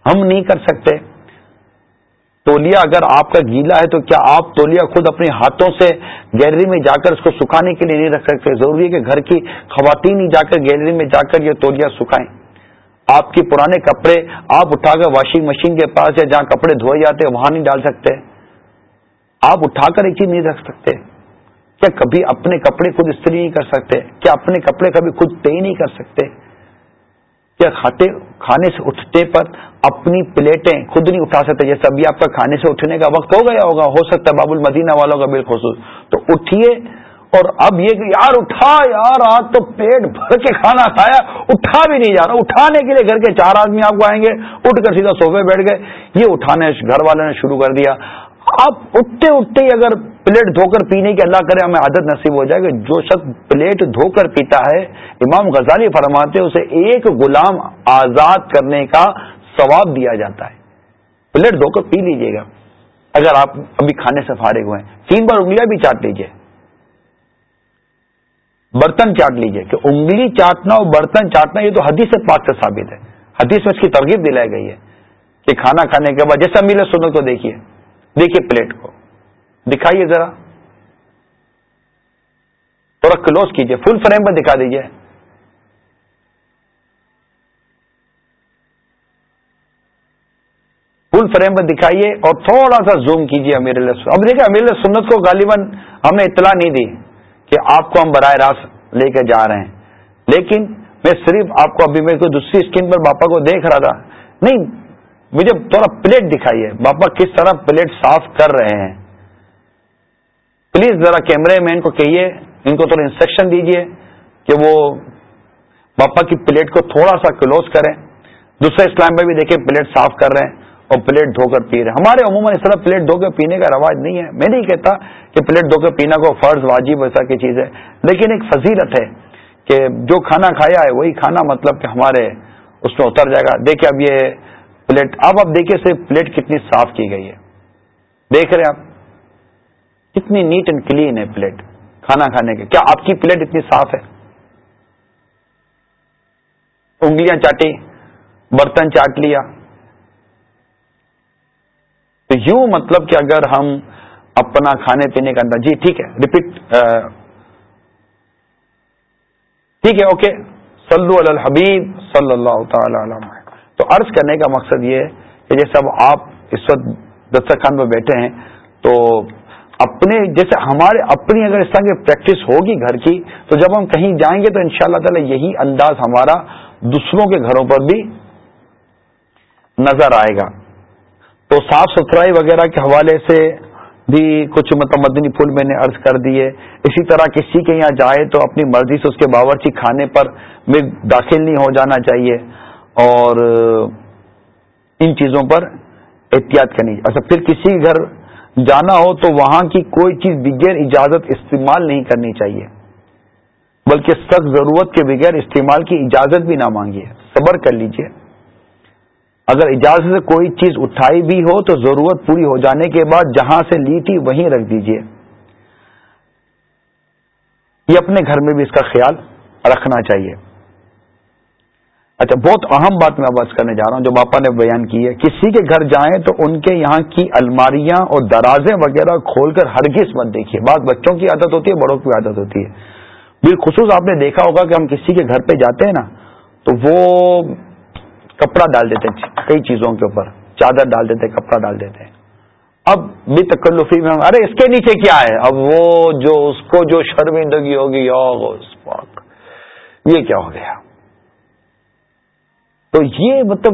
ہم نہیں کر سکتے۔ تولیا اگر آپ کا گیلا ہے تو کیا آپ تولیا خود اپنے ہاتھوں سے گیلری میں جا کر اس کو سکھانے کے لیے نہیں رکھ سکتے؟ ضروری ہے کہ گھر کی خواتین ہی جا کر گیلری میں جا کر یہ تولیا سکھائیں۔ آپ کے پرانے کپڑے آپ اٹھا کر واشنگ مشین کے پاس یا جہاں کپڑے دھوئے جاتے ہیں، وہاں نہیں ڈال سکتے۔ آپ اٹھا کر ایک چیز نہیں رکھ سکتے۔ کیا کبھی اپنے کپڑے خود استری نہیں کر سکتے؟ کیا اپنے کپڑے کبھی خود طے نہیں کر سکتے؟ کیا کھاتے، کھانے سے اٹھتے پر اپنی پلیٹیں خود نہیں اٹھا سکتے؟ جیسے ابھی آپ کا کھانے سے اٹھنے کا وقت ہو گیا ہوگا، ہو سکتا ہے باب المدینہ والوں کا بالخصوص۔ تو اٹھیے اور اب یہ کہ یار اٹھا یار، آج تو پیٹ بھر کے کھانا کھایا، اٹھا بھی نہیں جا رہا۔ اٹھانے کے لیے گھر کے چار آدمی آپ کو آئیں گے، اٹھ کر سیدھا سوفے بیٹھ گئے۔ یہ اٹھانے گھر والوں نے شروع کر دیا۔ آپ اٹھتے اٹھتے ہی اگر پلیٹ دھو کر پینے کی اللہ کرے، ہمیں عادت نصیب ہو جائے کہ جو شخص پلیٹ دھو کر پیتا ہے، امام غزالی فرماتے اسے ایک غلام آزاد کرنے کا ثواب دیا جاتا ہے۔ پلیٹ دھو کر پی لیجیے گا۔ اگر آپ ابھی کھانے سے فارغ ہوئے، تین بار انگلیاں بھی چاٹ لیجیے۔ برتن چاٹ لیجیے کہ انگلی چاٹنا اور برتن چاٹنا یہ تو حدیث پاک سے ثابت ہے۔ حدیث میں اس کی ترغیب دلائی گئی ہے کہ کھانا کھانے کے بعد، جیسا میلے سنت کو دیکھیے۔ دیکھیے پلیٹ کو۔ دکھائیے ذرا۔ تھوڑا کلوز کیجیے فل فریم پر دکھا دیجیے فل فریم پر دکھائیے اور تھوڑا سا زوم کیجیے امیر اللہ اب دیکھیں امیر سنت کو غالباً ہم نے اطلاع نہیں دی۔ کہ آپ کو ہم براہ راست لے کے جا رہے ہیں۔ لیکن میں صرف آپ کو ابھی میں کوئی دوسری اسکرین پر باپا کو دیکھ رہا تھا۔ نہیں، مجھے تھوڑا پلیٹ دکھائیے باپا کس طرح پلیٹ صاف کر رہے ہیں۔ پلیز ذرا کیمرے مین کو کہیے، ان کو تھوڑا انسٹرکشن دیجیے کہ وہ باپا کی پلیٹ کو تھوڑا سا کلوز کریں۔ دوسرے اسلام میں بھی دیکھیں پلیٹ صاف کر رہے ہیں۔ اور پلیٹ دھو کر پی رہے ہیں۔ ہمارے عموماً اس طرح پلیٹ دھو کر پینے کا رواج نہیں ہے۔ میں نہیں کہتا کہ پلیٹ دھو کر پینا کو فرض، واجب، ایسا کی چیز ہے۔ لیکن ایک فضیلت ہے کہ جو کھانا کھایا ہے، وہی کھانا مطلب کہ ہمارے اس میں اتر جائے گا۔ دیکھیں اب یہ پلیٹ، اب آپ دیکھیے صرف پلیٹ کتنی صاف کی گئی ہے۔ دیکھ رہے آپ؟ کتنی نیٹ اینڈ کلین ہے پلیٹ کھانا کھانے کے کیا آپ کی پلیٹ اتنی صاف ہے؟ انگلیاں چاٹی، برتن چاٹ لیا۔ تو یوں مطلب کہ اگر ہم اپنا کھانے پینے کا انداز جی ٹھیک ہے ریپیٹ ٹھیک ہے اوکے صلو علی الحبیب صلی اللہ تعالی علیہ تو عرض کرنے کا مقصد یہ ہے کہ جیسے اب آپ اس وقت دسترخوان میں بیٹھے ہیں، تو اپنے جیسے ہمارے اپنی اگر اس طرح کی پریکٹس ہوگی گھر کی، تو جب ہم کہیں جائیں گے تو ان شاء اللہ تعالی یہی انداز ہمارا دوسروں کے گھروں پر بھی نظر آئے گا۔ تو صاف ستھرائی وغیرہ کے حوالے سے بھی کچھ مطلب مدنی پھول میں نے عرض کر دیے۔ اسی طرح کسی کے یہاں جائے تو اپنی مرضی سے اس کے باورچی کھانے پر میں داخل نہیں ہو جانا چاہیے۔ اور ان چیزوں پر احتیاط کرنی۔ اچھا پھر کسی گھر جانا ہو تو وہاں کی کوئی چیز بغیر اجازت استعمال نہیں کرنی چاہیے۔ بلکہ سخت ضرورت کے بغیر استعمال کی اجازت بھی نہ مانگیے۔ صبر کر لیجیے۔ اگر اجازت سے کوئی چیز اٹھائی بھی ہو تو ضرورت پوری ہو جانے کے بعد جہاں سے لی تھی وہیں رکھ دیجیے۔ یہ اپنے گھر میں بھی اس کا خیال رکھنا چاہیے۔ اچھا بہت اہم بات میں آواز کرنے جا رہا ہوں، جو باپا نے بیان کی ہے، کسی کے گھر جائیں تو ان کے یہاں کی الماریاں اور درازیں وغیرہ کھول کر ہرگز مت دیکھیے۔ بعض بچوں کی عادت ہوتی ہے، بڑوں کی عادت ہوتی ہے۔ بالخصوص آپ نے دیکھا ہوگا کہ ہم کسی کے گھر پہ جاتے ہیں نا، تو وہ کپڑا ڈال دیتے ہیں، کئی چیزوں کے اوپر، چادر ڈال دیتے کپڑا ڈال دیتے ہیں۔ اب بھی تکلفی میں ارے اس کے نیچے کیا ہے؟ اب وہ جو، اس کو جو شرمندگی ہوگی یہ کیا ہو گیا؟ تو یہ مطلب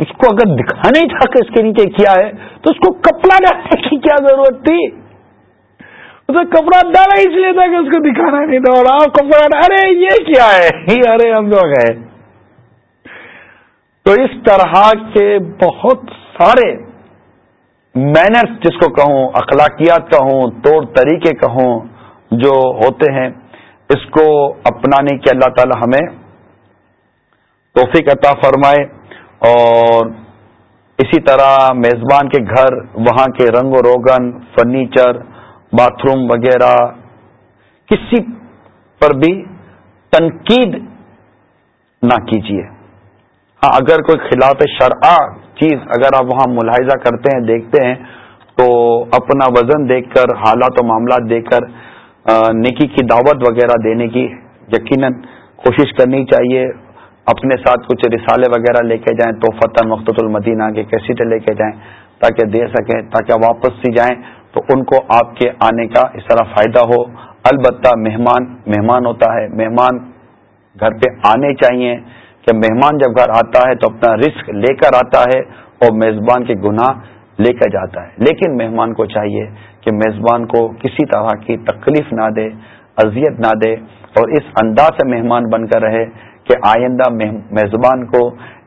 اس کو اگر دکھانے تھا کہ اس کے نیچے کیا ہے، تو اس کو کپڑا ڈالنے کی کیا ضرورت تھی؟ اسے کپڑا ڈالا اس لیے تھا کہ اس کو دکھانا نہیں تھا، اور آپ کپڑا ارے یہ کیا ہے؟ [laughs] ارے ہم تو گئے تو اس طرح کے بہت سارے مینرس جس کو کہوں، اخلاقیات کہوں، طور طریقے کہوں جو ہوتے ہیں، اس کو اپنانے کی اللہ تعالی ہمیں توفیق عطا فرمائے اور اسی طرح میزبان کے گھر، وہاں کے رنگ و روگن فرنیچر باتھ روم وغیرہ، کسی پر بھی تنقید نہ کیجیے اگر کوئی خلاف شرع چیز اگر آپ وہاں ملاحظہ کرتے ہیں، دیکھتے ہیں، تو اپنا وزن دیکھ کر، حالات و معاملات دیکھ کر نکی کی دعوت وغیرہ دینے کی یقیناً کوشش کرنی چاہیے۔ اپنے ساتھ کچھ رسالے وغیرہ لے کے جائیں تو فتح مخت المدینہ کے کیسٹیں لے کے جائیں، تاکہ دے سکیں، تاکہ واپس سی جائیں، تو ان کو آپ کے آنے کا اس طرح فائدہ ہو۔ البتہ مہمان مہمان ہوتا ہے، مہمان گھر پہ آنے چاہیے کہ مہمان جب گھر آتا ہے تو اپنا رسک لے کر آتا ہے اور میزبان کے گناہ لے کر جاتا ہے۔ لیکن مہمان کو چاہیے کہ میزبان کو کسی طرح کی تکلیف نہ دے، اذیت نہ دے اور اس انداز سے مہمان بن کر رہے کہ آئندہ میزبان کو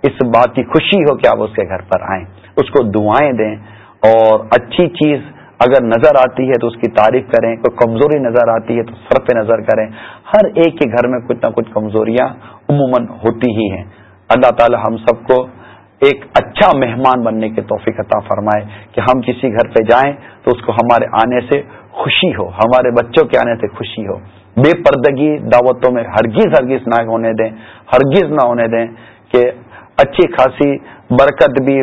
اس بات کی خوشی ہو کہ آپ اس کے گھر پر آئیں، اس کو دعائیں دیں اور اچھی چیز اگر نظر آتی ہے تو اس کی تعریف کریں، کوئی کمزوری نظر آتی ہے تو سر پہ نظر کریں۔ ہر ایک کے گھر میں کچھ نہ کچھ کمزوریاں عموماً ہوتی ہی ہیں۔ اللہ تعالی ہم سب کو ایک اچھا مہمان بننے کے توفیق عطا فرمائے کہ ہم کسی گھر پہ جائیں تو اس کو ہمارے آنے سے خوشی ہو، ہمارے بچوں کے آنے سے خوشی ہو۔ بے پردگی دعوتوں میں ہرگز ہرگز نہ ہونے دیں، ہرگز نہ ہونے دیں کہ اچھی خاصی برکت بھی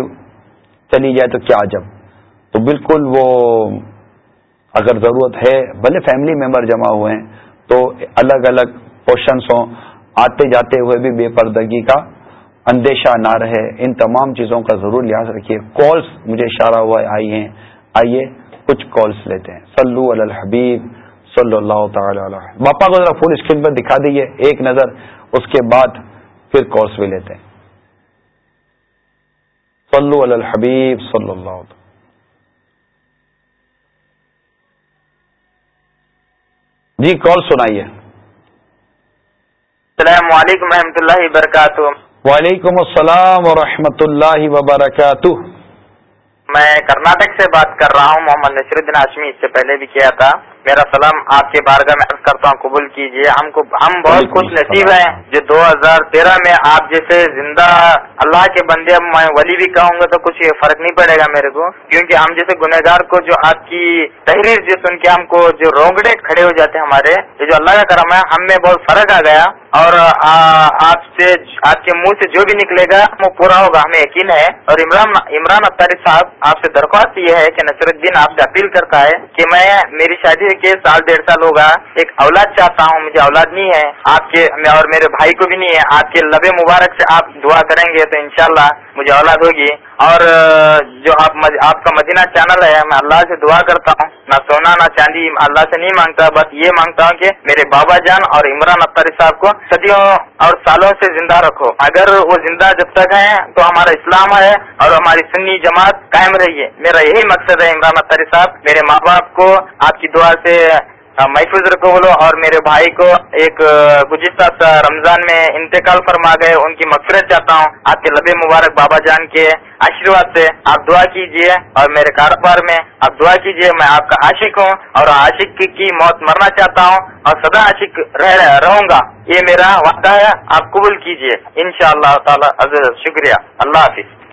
چلی جائے تو کیا جب بالکل وہ اگر ضرورت ہے، بھلے فیملی ممبر جمع ہوئے ہیں، تو الگ الگ پورشنس ہوں۔ آتے جاتے ہوئے بھی بے پردگی کا اندیشہ نہ رہے۔ ان تمام چیزوں کا ضرور لحاظ رکھیے۔ کالس مجھے اشارہ ہوا آئی ہیں۔ آئیے کچھ کالس لیتے ہیں۔ سلو الحبیب صلی اللہ تعالی علیہ۔ باپا کو ذرا فل اسکرین پر دکھا دیجیے ایک نظر، اس کے بعد پھر کالس بھی لیتے ہیں۔ صلو علی الحبیب صلی اللہ تعالی۔ جی کال سنائیے۔ السلام علیکم رحمۃ اللہ وبرکاتہ۔ وعلیکم السلام ورحمۃ اللہ وبرکاتہ۔ میں کرناٹک سے بات کر رہا ہوں محمد نصر الدین ہاشمی اس سے پہلے بھی کیا تھا۔ میرا سلام آپ کے بارگاہ میں عرض کرتا ہوں قبول کیجیے ہم کو ہم بہت خوش نصیب ہیں جو دو ہزار تیرہ میں آپ جیسے زندہ اللہ کے بندے میں ولی بھی کہوں گا تو کچھ فرق نہیں پڑے گا میرے کو۔ کیونکہ ہم جیسے گنہگار کو جو آپ کی تحریر جو سن کے ہم کو جو رونگڑے کھڑے ہو جاتے ہیں ہمارے یہ جو اللہ کا کرم ہے ہم میں بہت فرق آ گیا۔ اور آپ سے آپ کے منہ سے جو بھی نکلے گا وہ پورا ہوگا ہمیں یقین ہے۔ اور عمران عمران اختاری صاحب آپ سے درخواست یہ ہے کہ نصر الدین آپ سے اپیل کرتا ہے کہ میں میری شادی کے سال ڈیڑھ سال ہوگا، ایک اولاد چاہتا ہوں، مجھے اولاد نہیں ہے، آپ کے اور میرے بھائی کو بھی نہیں ہے، آپ کے لبے مبارک سے آپ دعا کریں گے تو انشاءاللہ مجھے اولاد ہوگی اور جو آپ آپ کا مدینہ چینل ہے، میں اللہ سے دعا کرتا ہوں، نہ سونا، نہ چاندی، اللہ سے نہیں مانگتا، بس یہ مانگتا ہوں کہ میرے بابا جان اور عمران اختاری صاحب کو صدیوں اور سالوں سے زندہ رکھو۔ اگر وہ زندہ جب تک ہیں تو ہمارا اسلام ہے اور ہماری سنی جماعت قائم رہی ہے میرا یہی مقصد ہے عمران اختاری صاحب، میرے ماں باپ کو آپ کی دعا سے ہاں، محفوظ رکھو بولو اور میرے بھائی کو ایک گزشتہ رمضان میں انتقال فرما گئے، ان کی مغفرت چاہتا ہوں۔ آپ کے لبے مبارک بابا جان کے آشیرواد سے آپ دعا کیجیے اور میرے کاروبار میں آپ دعا کیجیے، میں آپ کا عاشق ہوں اور عاشق کی موت مرنا چاہتا ہوں اور سدا عاشق رہ رہوں گا۔ یہ میرا وعدہ ہے، آپ قبول کیجیے۔ ان شاء اللہ تعالی شکریہ۔ اللہ حافظ۔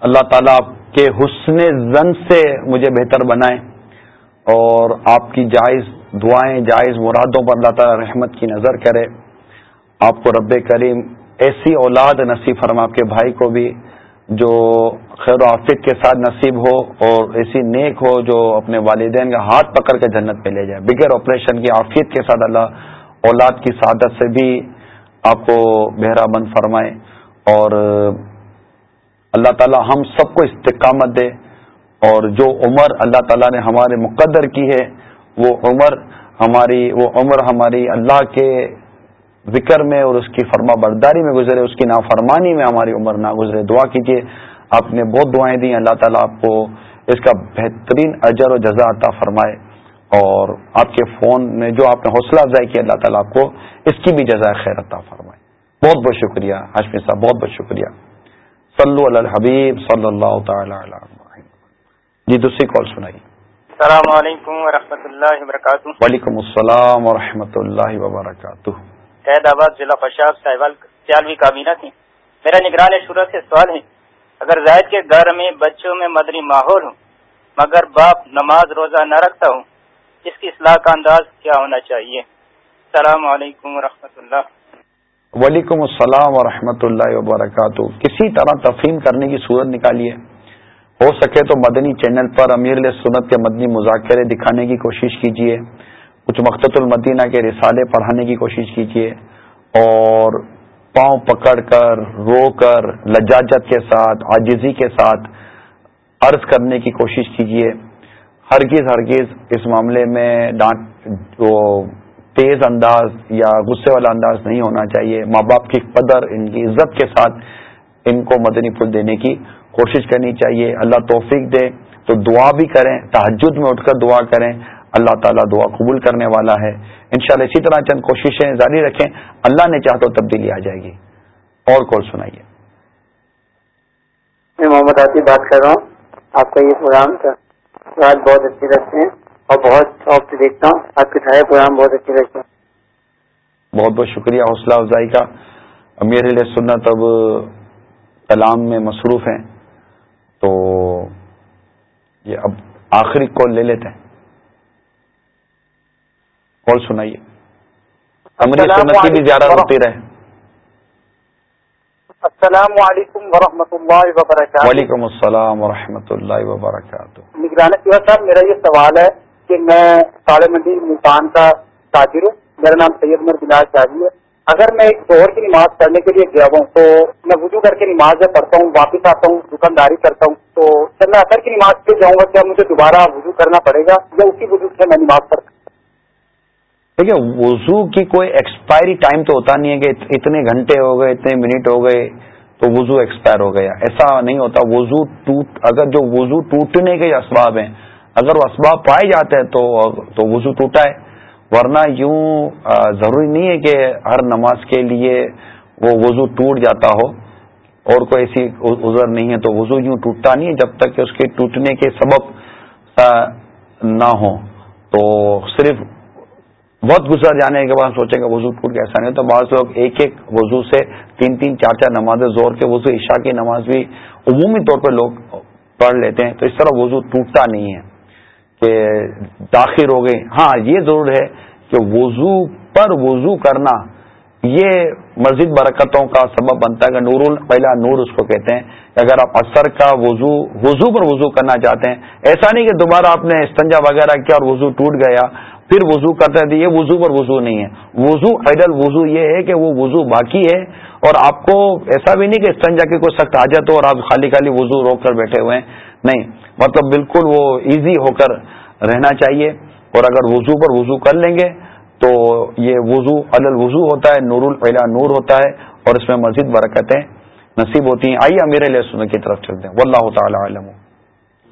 اللہ تعالیٰ آپ کے حسن زن سے مجھے بہتر بنائیں اور آپ کی جائز دعائیں، جائز مرادوں پر اللہ تعالی رحمت کی نظر کرے۔ آپ کو رب کریم ایسی اولاد نصیب فرما، آپ کے بھائی کو بھی جو خیر و آفت کے ساتھ نصیب ہو اور ایسی نیک ہو جو اپنے والدین کا ہاتھ پکڑ کے جنت پہ لے جائے۔ بغیر آپریشن کی آفیت کے ساتھ اللہ اولاد کی سعادت سے بھی آپ کو بہرا بند فرمائے اور اللہ تعالی ہم سب کو استقامت دے۔ اور جو عمر اللہ تعالیٰ نے ہمارے مقدر کی ہے، وہ عمر ہماری، وہ عمر ہماری اللہ کے ذکر میں اور اس کی فرما برداری میں گزرے، اس کی نافرمانی میں ہماری عمر نہ گزرے۔ دعا کیجیے آپ نے بہت دعائیں دی اللہ تعالیٰ آپ کو اس کا بہترین اجر و جزا عطا فرمائے۔ اور آپ کے فون میں جو آپ نے حوصلہ افزائی کی اللہ تعالیٰ آپ کو اس کی بھی جزائے خیر عطا فرمائے۔ بہت بہت شکریہ ہاشمی صاحب، بہت بہت شکریہ۔ صلو علی الحبیب صلی اللہ تعالی علیہ جی دوسری کال سنائی السلام علیکم و اللہ وبرکاتہ۔ وعلیکم السلام و اللہ وبرکاتہ۔ قید آباد ضلع فشاب سیالوی کابینہ تھی میرا نگران شورت سے سوال ہے اگر زائد کے گھر میں بچوں میں مدنی ماحول ہوں مگر باپ نماز روزہ نہ رکھتا ہوں اس کی اصلاح کا انداز کیا ہونا چاہیے؟ السلام علیکم و اللہ۔ وعلیکم السلام ورحمۃ اللہ وبرکاتہ۔ کسی طرح تفہیم کرنے کی صورت نکالیے۔ ہو سکے تو مدنی چینل پر امیر سنت کے مدنی مذاکرے دکھانے کی کوشش کیجیے کچھ مقت المدینہ کے رسالے پڑھانے کی کوشش کیجیے اور پاؤں پکڑ کر، رو کر، لجاجت کے ساتھ آجزی کے ساتھ عرض کرنے کی کوشش کیجیے ہرگز ہرگز اس معاملے میں ڈانٹ تیز انداز یا غصے والا انداز نہیں ہونا چاہیے۔ ماں باپ کی قدر، ان کی عزت کے ساتھ ان کو مدنی پھول دینے کی کوشش کرنی چاہیے اللہ توفیق دے تو دعا بھی کریں تحجد میں اٹھ کر دعا کریں اللہ تعالیٰ دعا قبول کرنے والا ہے۔ انشاءاللہ اسی طرح چند کوششیں جاری رکھیں اللہ نے چاہ تو تبدیلی آ جائے گی۔ اور کال سنائیے؟ میں محمد آتی بات کر رہا ہوں۔ آپ کا یہ پروگرام بہت اچھے رکھتے ہیں اور بہت شوق سے دیکھتا ہوں۔ آپ کے سارے پروگرام بہت اچھے رہتے ہیں۔ بہت بہت شکریہ حوصلہ افزائی کا۔ امیر علیہ سنت اب کلام میں مصروف ہیں۔ تو یہ اب آخری کال لے لیتے ہیں۔ کال سنائیے۔ سنت کی بھی زیادہ ہوتی رہے۔ السلام علیکم ورحمۃ اللہ وبرکاتہ۔ وعلیکم السلام ورحمۃ اللہ وبرکاتہ۔ نگران صاحب میرا یہ سوال ہے کہ میں ساڑے منڈی ملتان کا تاجر ہوں۔ میرا نام سید عمر بلال شاہی ہے۔ اگر میں ایک دور کی نماز پڑھنے کے لیے گیا ہوں تو میں وضو کر کے نماز جب پڑھتا ہوں، واپس آتا ہوں، دکانداری کرتا ہوں، تو جب میں اثر کی نماز پہ جاؤں گا، کیا مجھے دوبارہ وضو کرنا پڑے گا یا اسی وضو سے میں نماز پڑھتا ہوں؟ دیکھیے، وضو کی کوئی ایکسپائری ٹائم تو ہوتا نہیں ہے کہ اتنے گھنٹے ہو گئے، اتنے منٹ ہو گئے تو وضو ایکسپائر ہو گیا۔ ایسا نہیں ہوتا۔ وضو ٹوٹ اگر جو وضو ٹوٹنے کے اسباب ہیں، اگر وہ اسباب پائے جاتے ہیں تو تو وضو ٹوٹا ہے۔ ورنہ یوں ضروری نہیں ہے کہ ہر نماز کے لیے وہ وضو ٹوٹ جاتا ہو، اور کوئی ایسی عذر نہیں ہے، تو وضو یوں ٹوٹتا نہیں ہے جب تک کہ اس کے ٹوٹنے کے سبب نہ ہو۔ تو صرف بہت گزر جانے کے بعد سوچیں گے وضو ٹوٹ کے ایسا نہیں تو بعض لوگ ایک ایک وضو سے تین تین، چار چار نمازیں زور کے وضو، عشاء کی نماز بھی عمومی طور پہ لوگ پڑھ لیتے ہیں، تو اس طرح وضو ٹوٹتا نہیں ہے۔ تاخیر ہو گئی ہاں یہ ضرور ہے کہ وضو پر وضو کرنا یہ مزید برکتوں کا سبب بنتا ہے۔ کہ نور پہلا نور اس کو کہتے ہیں اگر آپ اثر کا وضو وضو پر وضو کرنا چاہتے ہیں، ایسا نہیں کہ دوبارہ آپ نے استنجا وغیرہ کیا اور وضو ٹوٹ گیا، پھر وضو کرتے تھے یہ وضو پر وضو نہیں ہے۔ وضو ایڈل وضو یہ ہے کہ وہ وضو باقی ہے۔ اور آپ کو ایسا بھی نہیں کہ استنجا کی کوئی سخت حاجت ہو اور آپ خالی خالی وضو روک کر بیٹھے ہوئے ہیں۔ نہیں مطلب بالکل وہ ایزی ہو کر رہنا چاہیے۔ اور اگر وضو پر وضو کر لیں گے تو یہ وضو الل وضو ہوتا ہے نور الفیلا نور ہوتا ہے اور اس میں مزید برکتیں نصیب ہوتی ہیں۔ آئیے امیر علیہ سنت کی طرف چلتے ہیں۔ واللہ تعالی علم۔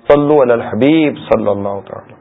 صلو علی الحبیب صلی اللہ تعالی۔